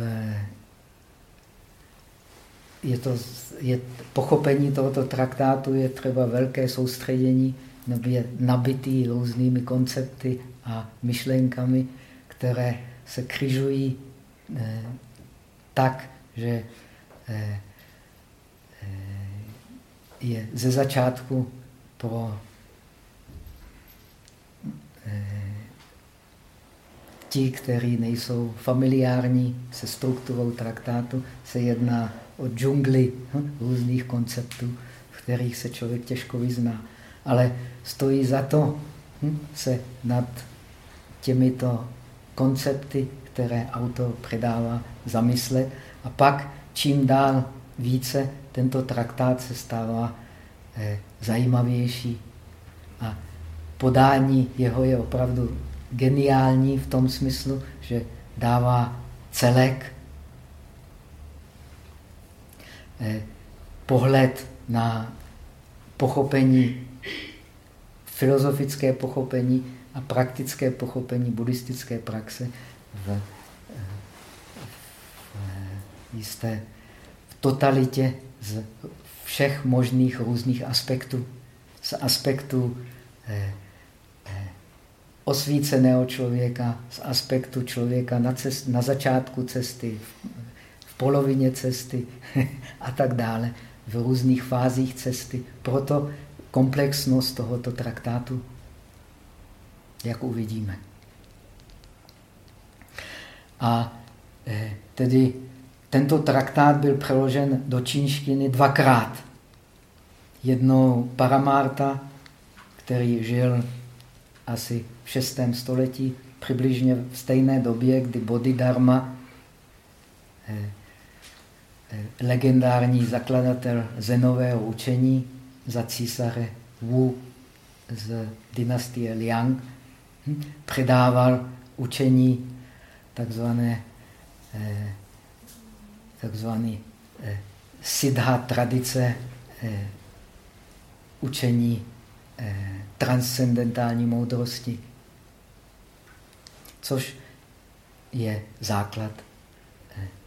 je to, je, pochopení tohoto traktátu je třeba velké soustředění, nebo je nabitý různými koncepty a myšlenkami, které se křižují eh, tak, že eh, eh, je ze začátku pro eh, ti, kteří nejsou familiární se strukturou traktátu, se jedná o džungli hm, různých konceptů, v kterých se člověk těžko vyzná. Ale stojí za to hm, se nad těmito koncepty, které autor předává, zamyslet. A pak čím dál více tento traktát se stává eh, zajímavější. A podání jeho je opravdu geniální v tom smyslu, že dává celek eh, pohled na pochopení, filozofické pochopení a praktické pochopení buddhistické praxe v, eh, v jisté v totalitě z všech možných různých aspektů. Z aspektu eh, osvíceného člověka, z aspektu člověka na, cest, na začátku cesty, polovině cesty a tak dále, v různých fázích cesty. Proto komplexnost tohoto traktátu, jak uvidíme. A eh, tedy tento traktát byl přeložen do čínštiny dvakrát. Jednou Paramarta, který žil asi v 6. století, přibližně v stejné době, kdy Bodhidharma, eh, legendární zakladatel zenového učení za císaře Wu z dynastie Liang, hm, předával učení takzvané eh, takzvaný siddha tradice učení transcendentální moudrosti, což je základ eh,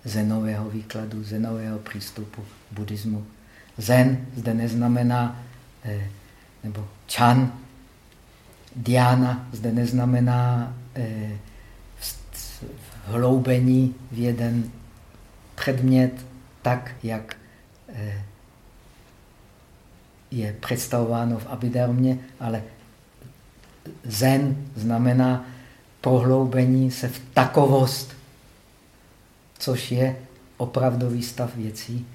zenového výkladu, zenového přístupu buddhismu. Zen zde neznamená, eh, nebo čan, diana zde neznamená eh, hloubení v jeden předmět tak, jak je představováno v Abidarmě, ale zen znamená prohloubení se v takovost, což je opravdový stav věcí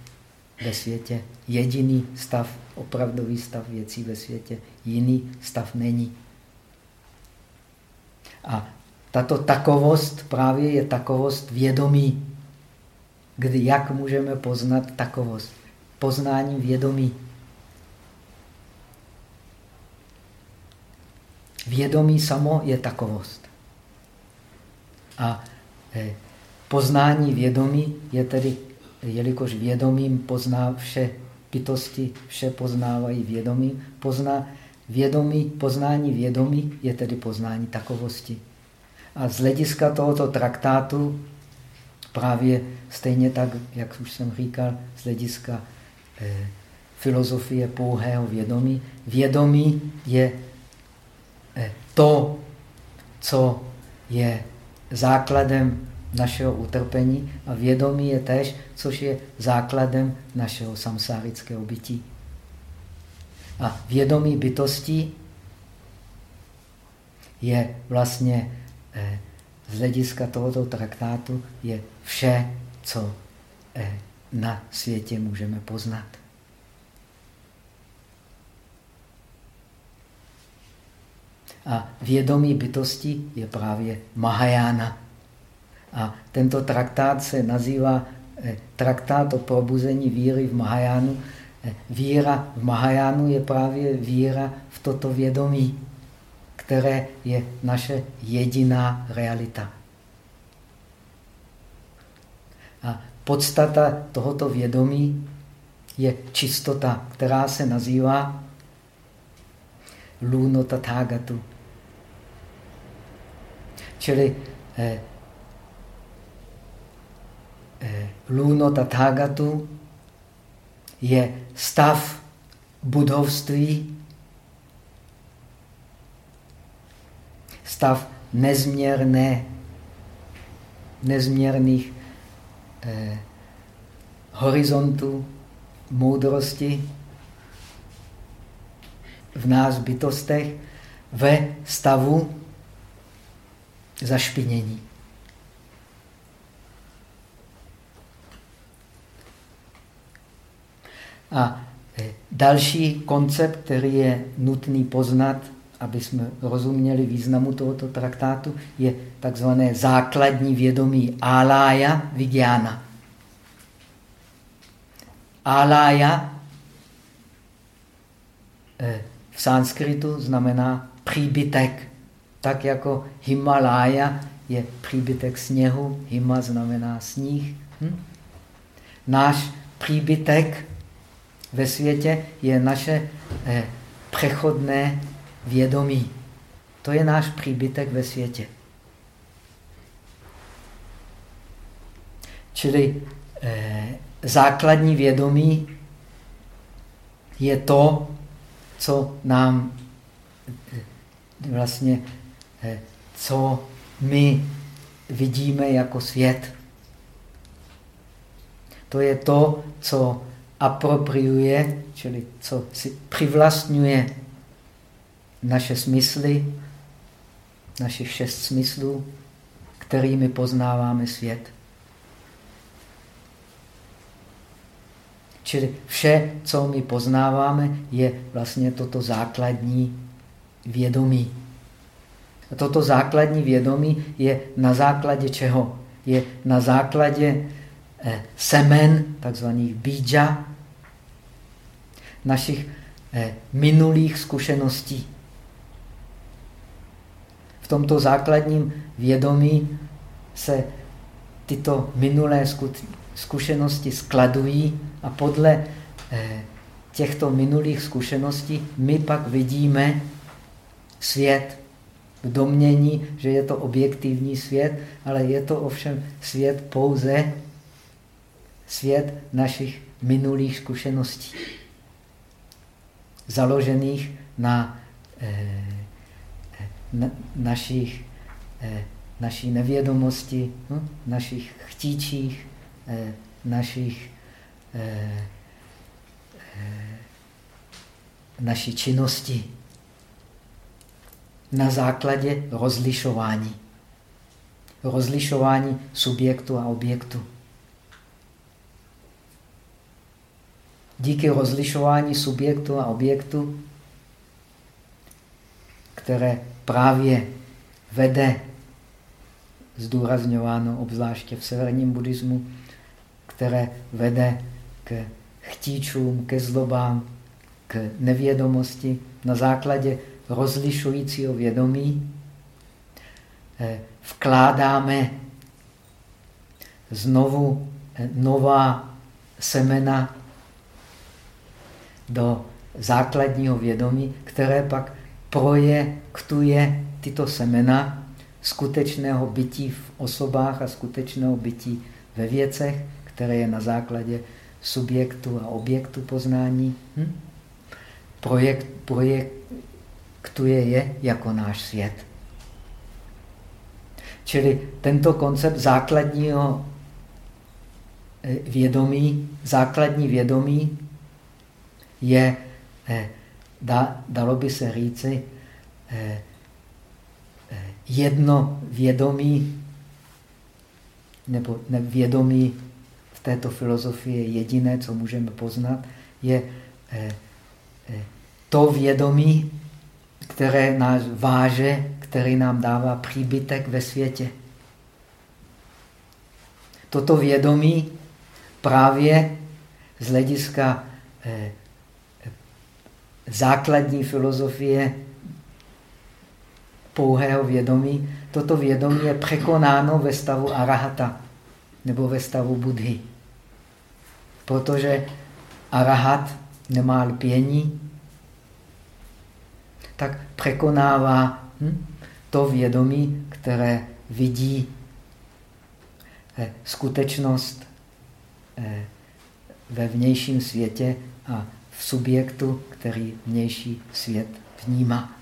ve světě. Jediný stav, opravdový stav věcí ve světě. Jiný stav není. A tato takovost právě je takovost vědomí. Kdy, jak můžeme poznat takovost? Poznáním vědomí. Vědomí samo je takovost. A eh, poznání vědomí je tedy, jelikož vědomím pozná vše bytosti, vše poznávají vědomí, pozná vědomí, poznání vědomí je tedy poznání takovosti. A z hlediska tohoto traktátu právě stejně tak, jak už jsem říkal, z hlediska eh, filozofie pouhého vědomí, vědomí je eh, to, co je základem našeho utrpení a vědomí je tež, což je základem našeho samsárického bytí. A vědomí bytosti je vlastně eh, z hlediska tohoto traktátu je vše, co eh, na světě můžeme poznat. A vědomí bytosti je právě Mahajana. A tento traktát se nazývá eh, traktát o probuzení víry v Mahajánu. Eh, víra v Mahajánu je právě víra v toto vědomí, které je naše jediná realita. A podstata tohoto vědomí je čistota, která se nazývá Luno Tathagatu. Čili eh, eh, Luno Tathagatu je stav budovství, stav nezměrné, nezměrných eh, horizontů moudrosti v nás bytostech ve stavu zašpinění. A eh, další koncept, který je nutný poznat, aby jsme rozuměli významu tohoto traktátu, je takzvané základní vědomí alaya vigyana. Alaya eh, v sanskritu znamená příbytek. Tak jako Himalaya je příbytek sněhu, Hima znamená sníh. Hm? Náš příbytek ve světě je naše eh, přechodné vědomí. To je náš příbytek ve světě. Čili eh, základní vědomí je to, co nám eh, vlastně, eh, co my vidíme jako svět. To je to, co apropriuje, čili co si přivlastňuje naše smysly, našich šest smyslů, kterými poznáváme svět. Čili vše, co my poznáváme, je vlastně toto základní vědomí. A toto základní vědomí je na základě čeho? Je na základě semen, takzvaných bídža, našich eh, minulých zkušeností. V tomto základním vědomí se tyto minulé zkušenosti skladují a podle eh, těchto minulých zkušeností my pak vidíme svět v domění, že je to objektivní svět, ale je to ovšem svět pouze svět našich minulých zkušeností, založených na, eh, na našich, eh, naší nevědomosti, hm, našich chtíčích, eh, našich eh, eh, naší činnosti na základě rozlišování. Rozlišování subjektu a objektu. Díky rozlišování subjektu a objektu, které právě vede, zdůrazňováno obzvláště v severním buddhismu, které vede k chtíčům, ke zlobám, k nevědomosti na základě rozlišujícího vědomí eh, vkládáme znovu eh, nová semena do základního vědomí, které pak projektuje tyto semena skutečného bytí v osobách a skutečného bytí ve věcech, které je na základě subjektu a objektu poznání. Hm? Projekt, projektuje je jako náš svět. Čili tento koncept základního eh, vědomí, základní vědomí je, eh, da, dalo by se říci, eh, jedno vědomí nebo vědomí v této filozofii jediné, co můžeme poznat, je to vědomí, které nás váže, který nám dává příbytek ve světě. Toto vědomí právě z hlediska eh, základní filozofie pouhého vědomí, toto vědomí je překonáno ve stavu arahata nebo ve stavu buddhy. Protože arahat nemá lpění, tak překonává hm, to vědomí, které vidí eh, skutečnost eh, ve vnějším světě a v subjektu, který vnější svět vnímá.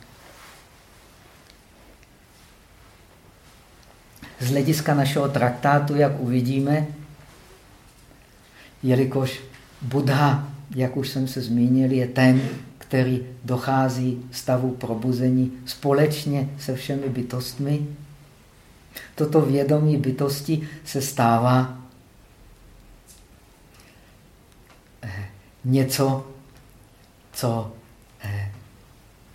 Z hlediska našeho traktátu, jak uvidíme, jelikož Buddha, jak už jsem se zmínil, je ten, který dochází stavu probuzení společně se všemi bytostmi, Toto vědomí bytosti se stává eh, něco, co eh,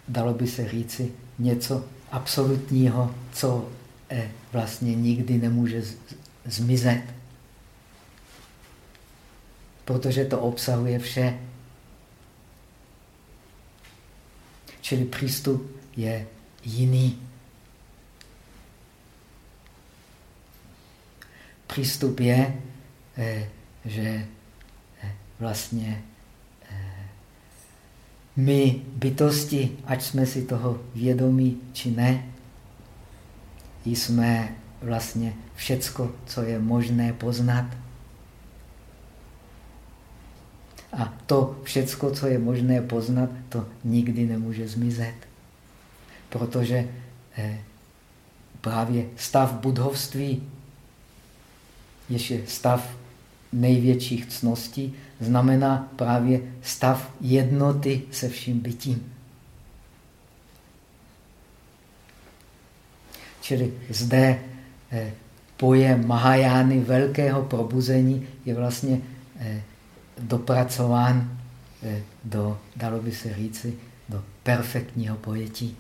dalo by se říci, něco absolutního, co eh, vlastně nikdy nemůže zmizet. Protože to obsahuje vše. Čili přístup je jiný. Přístup je, eh, že vlastně my bytosti, ať jsme si toho vědomí či ne, jsme vlastně všecko, co je možné poznat. A to všecko, co je možné poznat, to nikdy nemůže zmizet. Protože eh, právě stav budhovství, ještě stav největších cností, znamená právě stav jednoty se vším bytím. Čili zde eh, pojem Mahajány velkého probuzení je vlastně eh, dopracován eh, do, dalo by se říci, do perfektního pojetí.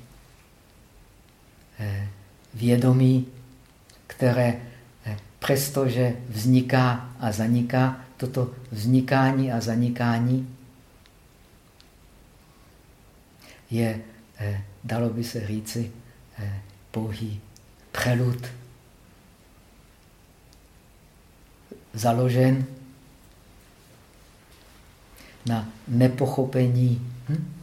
Vědomí, které přestože vzniká a zaniká, toto vznikání a zanikání je, dalo by se říci, pouhý prelud založen na nepochopení hm?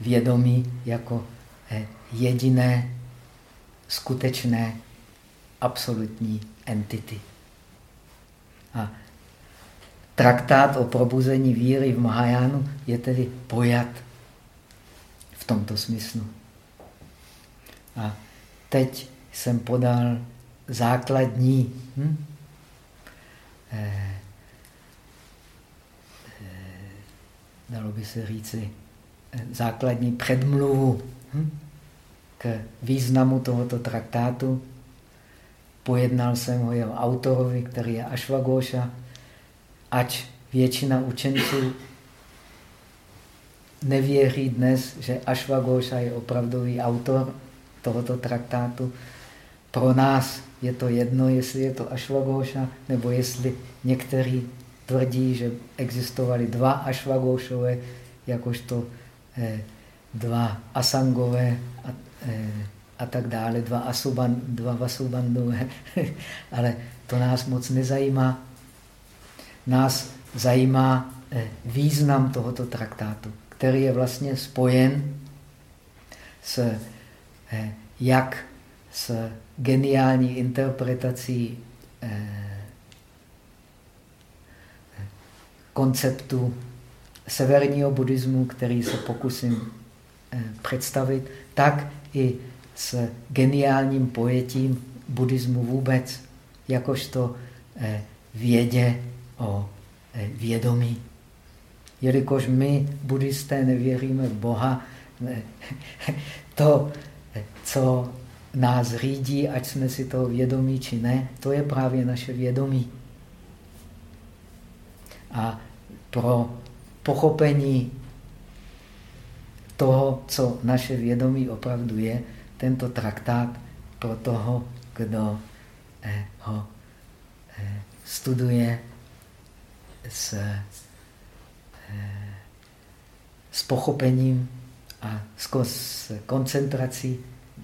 vědomí jako eh, jediné, skutečné, absolutní entity. Traktát o probuzení víry v Mahajánu je tedy pojat v tomto smyslu. A teď jsem podal základní, hm? eh, eh, dalo by se říci, eh, základní předmluvu hm? k významu tohoto traktátu. Pojednal jsem ho jeho autorovi, který je Ashwagosha, ač většina učenců nevěří dnes, že Ashwagosha je opravdový autor tohoto traktátu, pro nás je to jedno, jestli je to Ashwagosha, nebo jestli někteří tvrdí, že existovaly dva Ashwagoshové, jakožto eh, dva Asangové a, eh, a tak dále, dva, asuban, dva Vasubandové. Ale to nás moc nezajímá. Nás zajímá eh, význam tohoto traktátu, který je vlastně spojen s eh, jak s geniální interpretací eh, konceptu severního buddhismu, který se pokusím představit, tak i s geniálním pojetím buddhismu vůbec, jakožto vědě o vědomí. Jelikož my, buddhisté, nevěříme v Boha, to, co nás řídí, ať jsme si toho vědomí či ne, to je právě naše vědomí. A pro pochopení toho, co naše vědomí opravdu je, tento traktát pro toho, kdo eh, ho studuje s, eh, s pochopením a s koncentrací,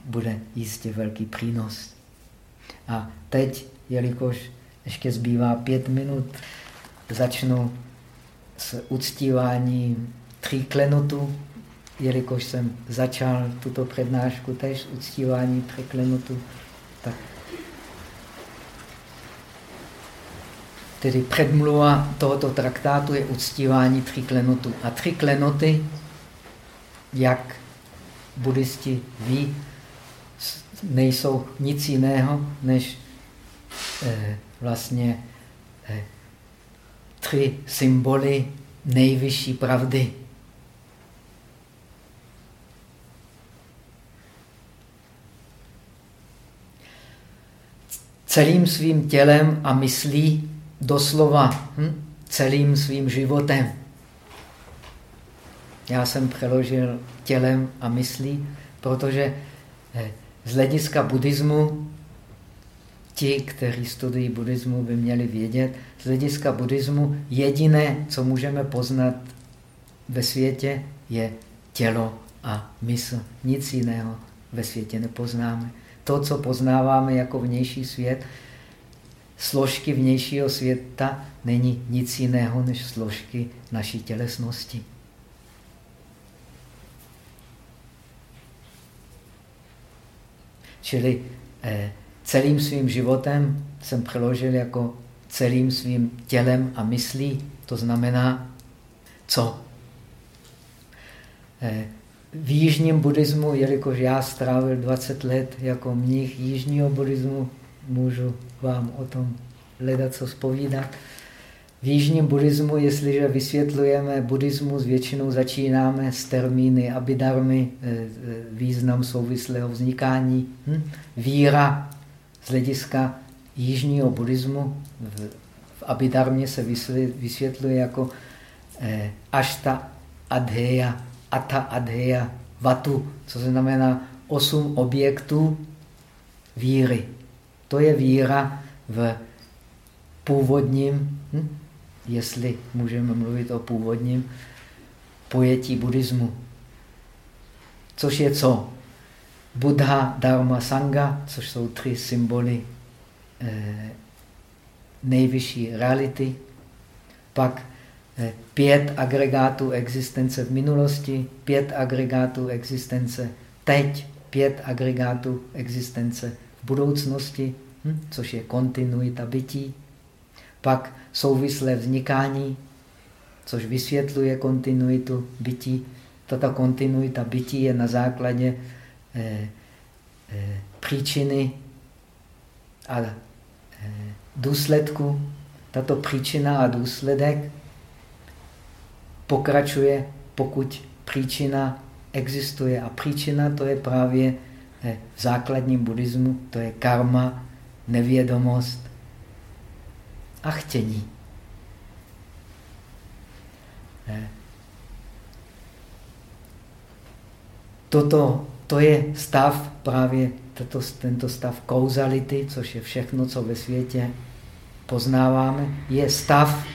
bude jistě velký přínos. A teď, jelikož ještě zbývá pět minut, začnu s uctíváním tří klenotů, jelikož jsem začal tuto přednášku tež uctívání tří klenotů, tak tedy předmluva tohoto traktátu je uctívání tří klenotů. A tři klenoty, jak buddhisti ví, nejsou nic jiného než eh, vlastně eh, tři symboly nejvyšší pravdy. celým svým tělem a myslí doslova hm, celým svým životem. Já jsem přeložil tělem a myslí, protože eh, z hlediska buddhismu ti, kteří studují buddhismu, by měli vědět, z hlediska buddhismu jediné, co můžeme poznat ve světě, je tělo a mysl. Nic jiného ve světě nepoznáme. To, co poznáváme jako vnější svět, složky vnějšího světa, není nic jiného než složky naší tělesnosti. Čili eh, celým svým životem jsem přeložil jako celým svým tělem a myslí. To znamená, co? Eh, v jižním buddhismu, jelikož já strávil 20 let jako mnich jižního buddhismu, můžu vám o tom hledat, co spovídat. V jižním buddhismu, jestliže vysvětlujeme buddhismus, většinou začínáme s termíny abidarmy, eh, eh, význam souvislého vznikání, hm? víra z hlediska jižního buddhismu. V abidarmě se vysvětluje jako eh, ašta adheya, ata adheya, vatu, co znamená osm objektů víry. To je víra v původním hm? jestli můžeme mluvit o původním pojetí buddhismu. Což je co? Buddha, Dharma, Sangha, což jsou tři symboly eh, nejvyšší reality. Pak eh, pět agregátů existence v minulosti, pět agregátů existence teď, pět agregátů existence v budoucnosti, hm, což je kontinuita bytí. Pak souvislé vznikání, což vysvětluje kontinuitu bytí. Tato kontinuita bytí je na základě eh, eh, příčiny a eh, důsledku. Tato příčina a důsledek pokračuje, pokud příčina existuje. A příčina to je právě v základním buddhismu, to je karma, nevědomost, a chtění. Toto to je stav právě tato, tento stav kauzality, což je všechno, co ve světě poznáváme, je stav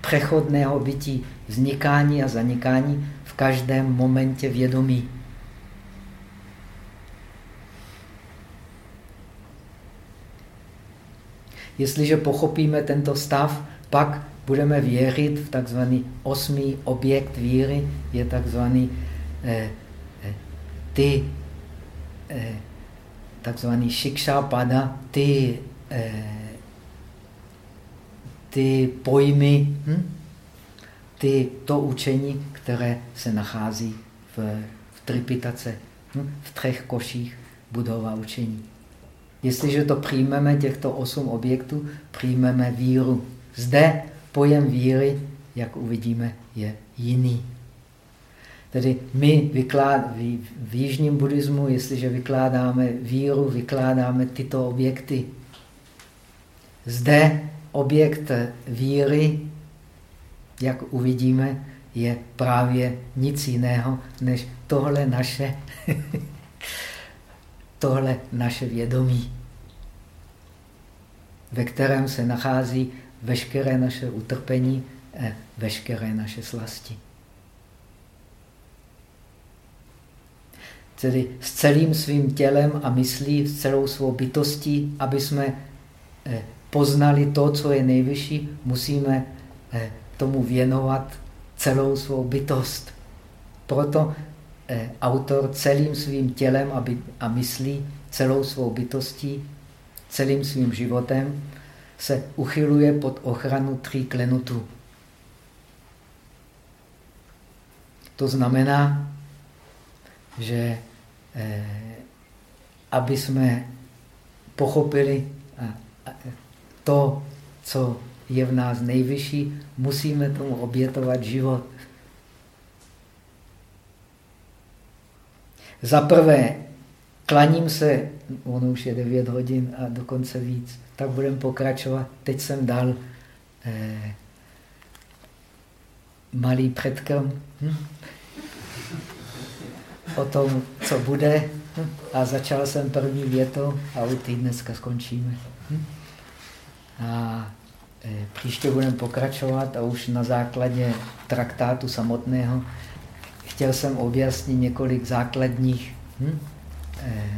přechodného bytí, vznikání a zanikání v každém momentě vědomí. Jestliže pochopíme tento stav, pak budeme věřit v takzvaný osmý objekt víry, je takzvaný eh, eh, ty eh, takzvaný pada, ty, eh, ty pojmy, hm? ty, to učení, které se nachází v, v tripitace, hm? v třech koších budova učení. Jestliže to přijmeme, těchto osm objektů, přijmeme víru. Zde pojem víry, jak uvidíme, je jiný. Tedy my vyklád, v jižním buddhismu, jestliže vykládáme víru, vykládáme tyto objekty. Zde objekt víry, jak uvidíme, je právě nic jiného, než tohle naše tohle naše vědomí, ve kterém se nachází veškeré naše utrpení, veškeré naše slasti. Tedy s celým svým tělem a myslí, s celou svou bytostí, aby jsme eh, poznali to, co je nejvyšší, musíme eh, tomu věnovat celou svou bytost. Proto autor celým svým tělem a myslí, celou svou bytostí, celým svým životem se uchyluje pod ochranu tří klenutů. To znamená, že eh, aby jsme pochopili to, co je v nás nejvyšší, musíme tomu obětovat život. Za prvé, klaním se, ono už je 9 hodin a dokonce víc, tak budeme pokračovat. Teď jsem dal eh, malý předkrm hm? o tom, co bude. Hm? A začal jsem první větou a u té dneska skončíme. Hm? A eh, příště budeme pokračovat a už na základě traktátu samotného chtěl jsem objasnit několik základních hm, eh,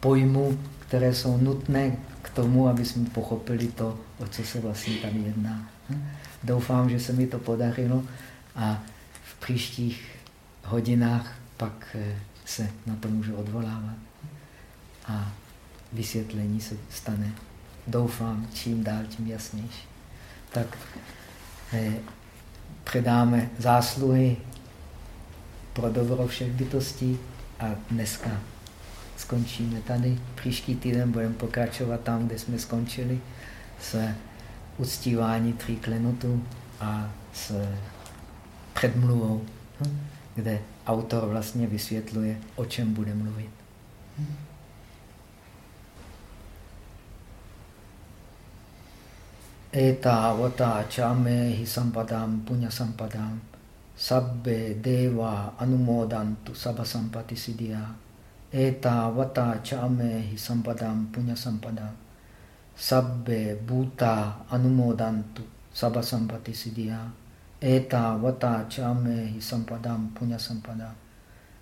pojmů, které jsou nutné k tomu, aby jsme pochopili to, o co se vlastně tady jedná. Hm? Doufám, že se mi to podařilo a v příštích hodinách pak eh, se na to můžu odvolávat a vysvětlení se stane, doufám, čím dál, tím jasnější. Tak eh, předáme zásluhy pro dobro všech bytostí a dneska skončíme tady. Příští týden budeme pokračovat tam, kde jsme skončili s uctívání tří klenotů a s předmluvou, kde autor vlastně vysvětluje, o čem bude mluvit. Eta vata chame hi sampadam punya sampadam sabbe deva anumodantu sabha sampati siddhya eta vata chame hi sampadam punya sampadam sabbe bhuta anumodantu sabha sampati siddhya eta vata chame hi sampadam punya sampadam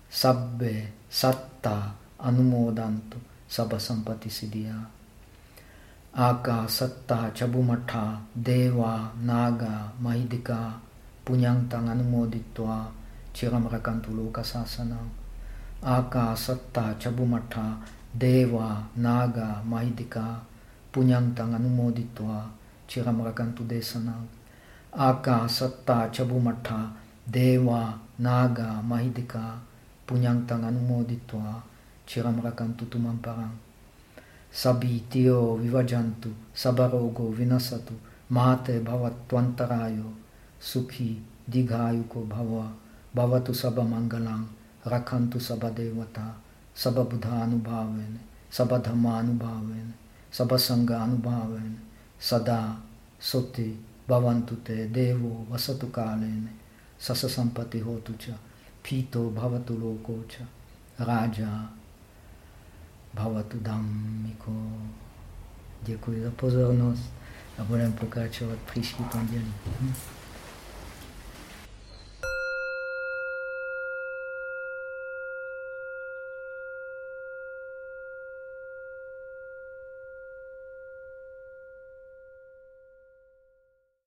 sabbe satta anumodantu sabha sampati siddhya aka satta chabumatha deva naga mahidika punyang tang anumoditva chiram rakantu loka sasana aka satta chabumatha deva naga mahidika punyang tang anumoditva chiram rakantu desana aka satta chabumatha deva naga mahidika punyang tang anumoditva chiram rakantu tumam parang सुखी दीघायु को भव भवतु सब मंगलां रखंतु सब देवता, सब बुधानुभावेन सब धमानुभावेन सब संगानुभावेन सदा सुति भवंतु ते, देवो वसतु कालेन सस संपत्ति हो तु फीतो भवतु लोको च राजा भवतु Dhammiko. Děkuji za pozornost a budeme pokračovat příští pondělí. Hm?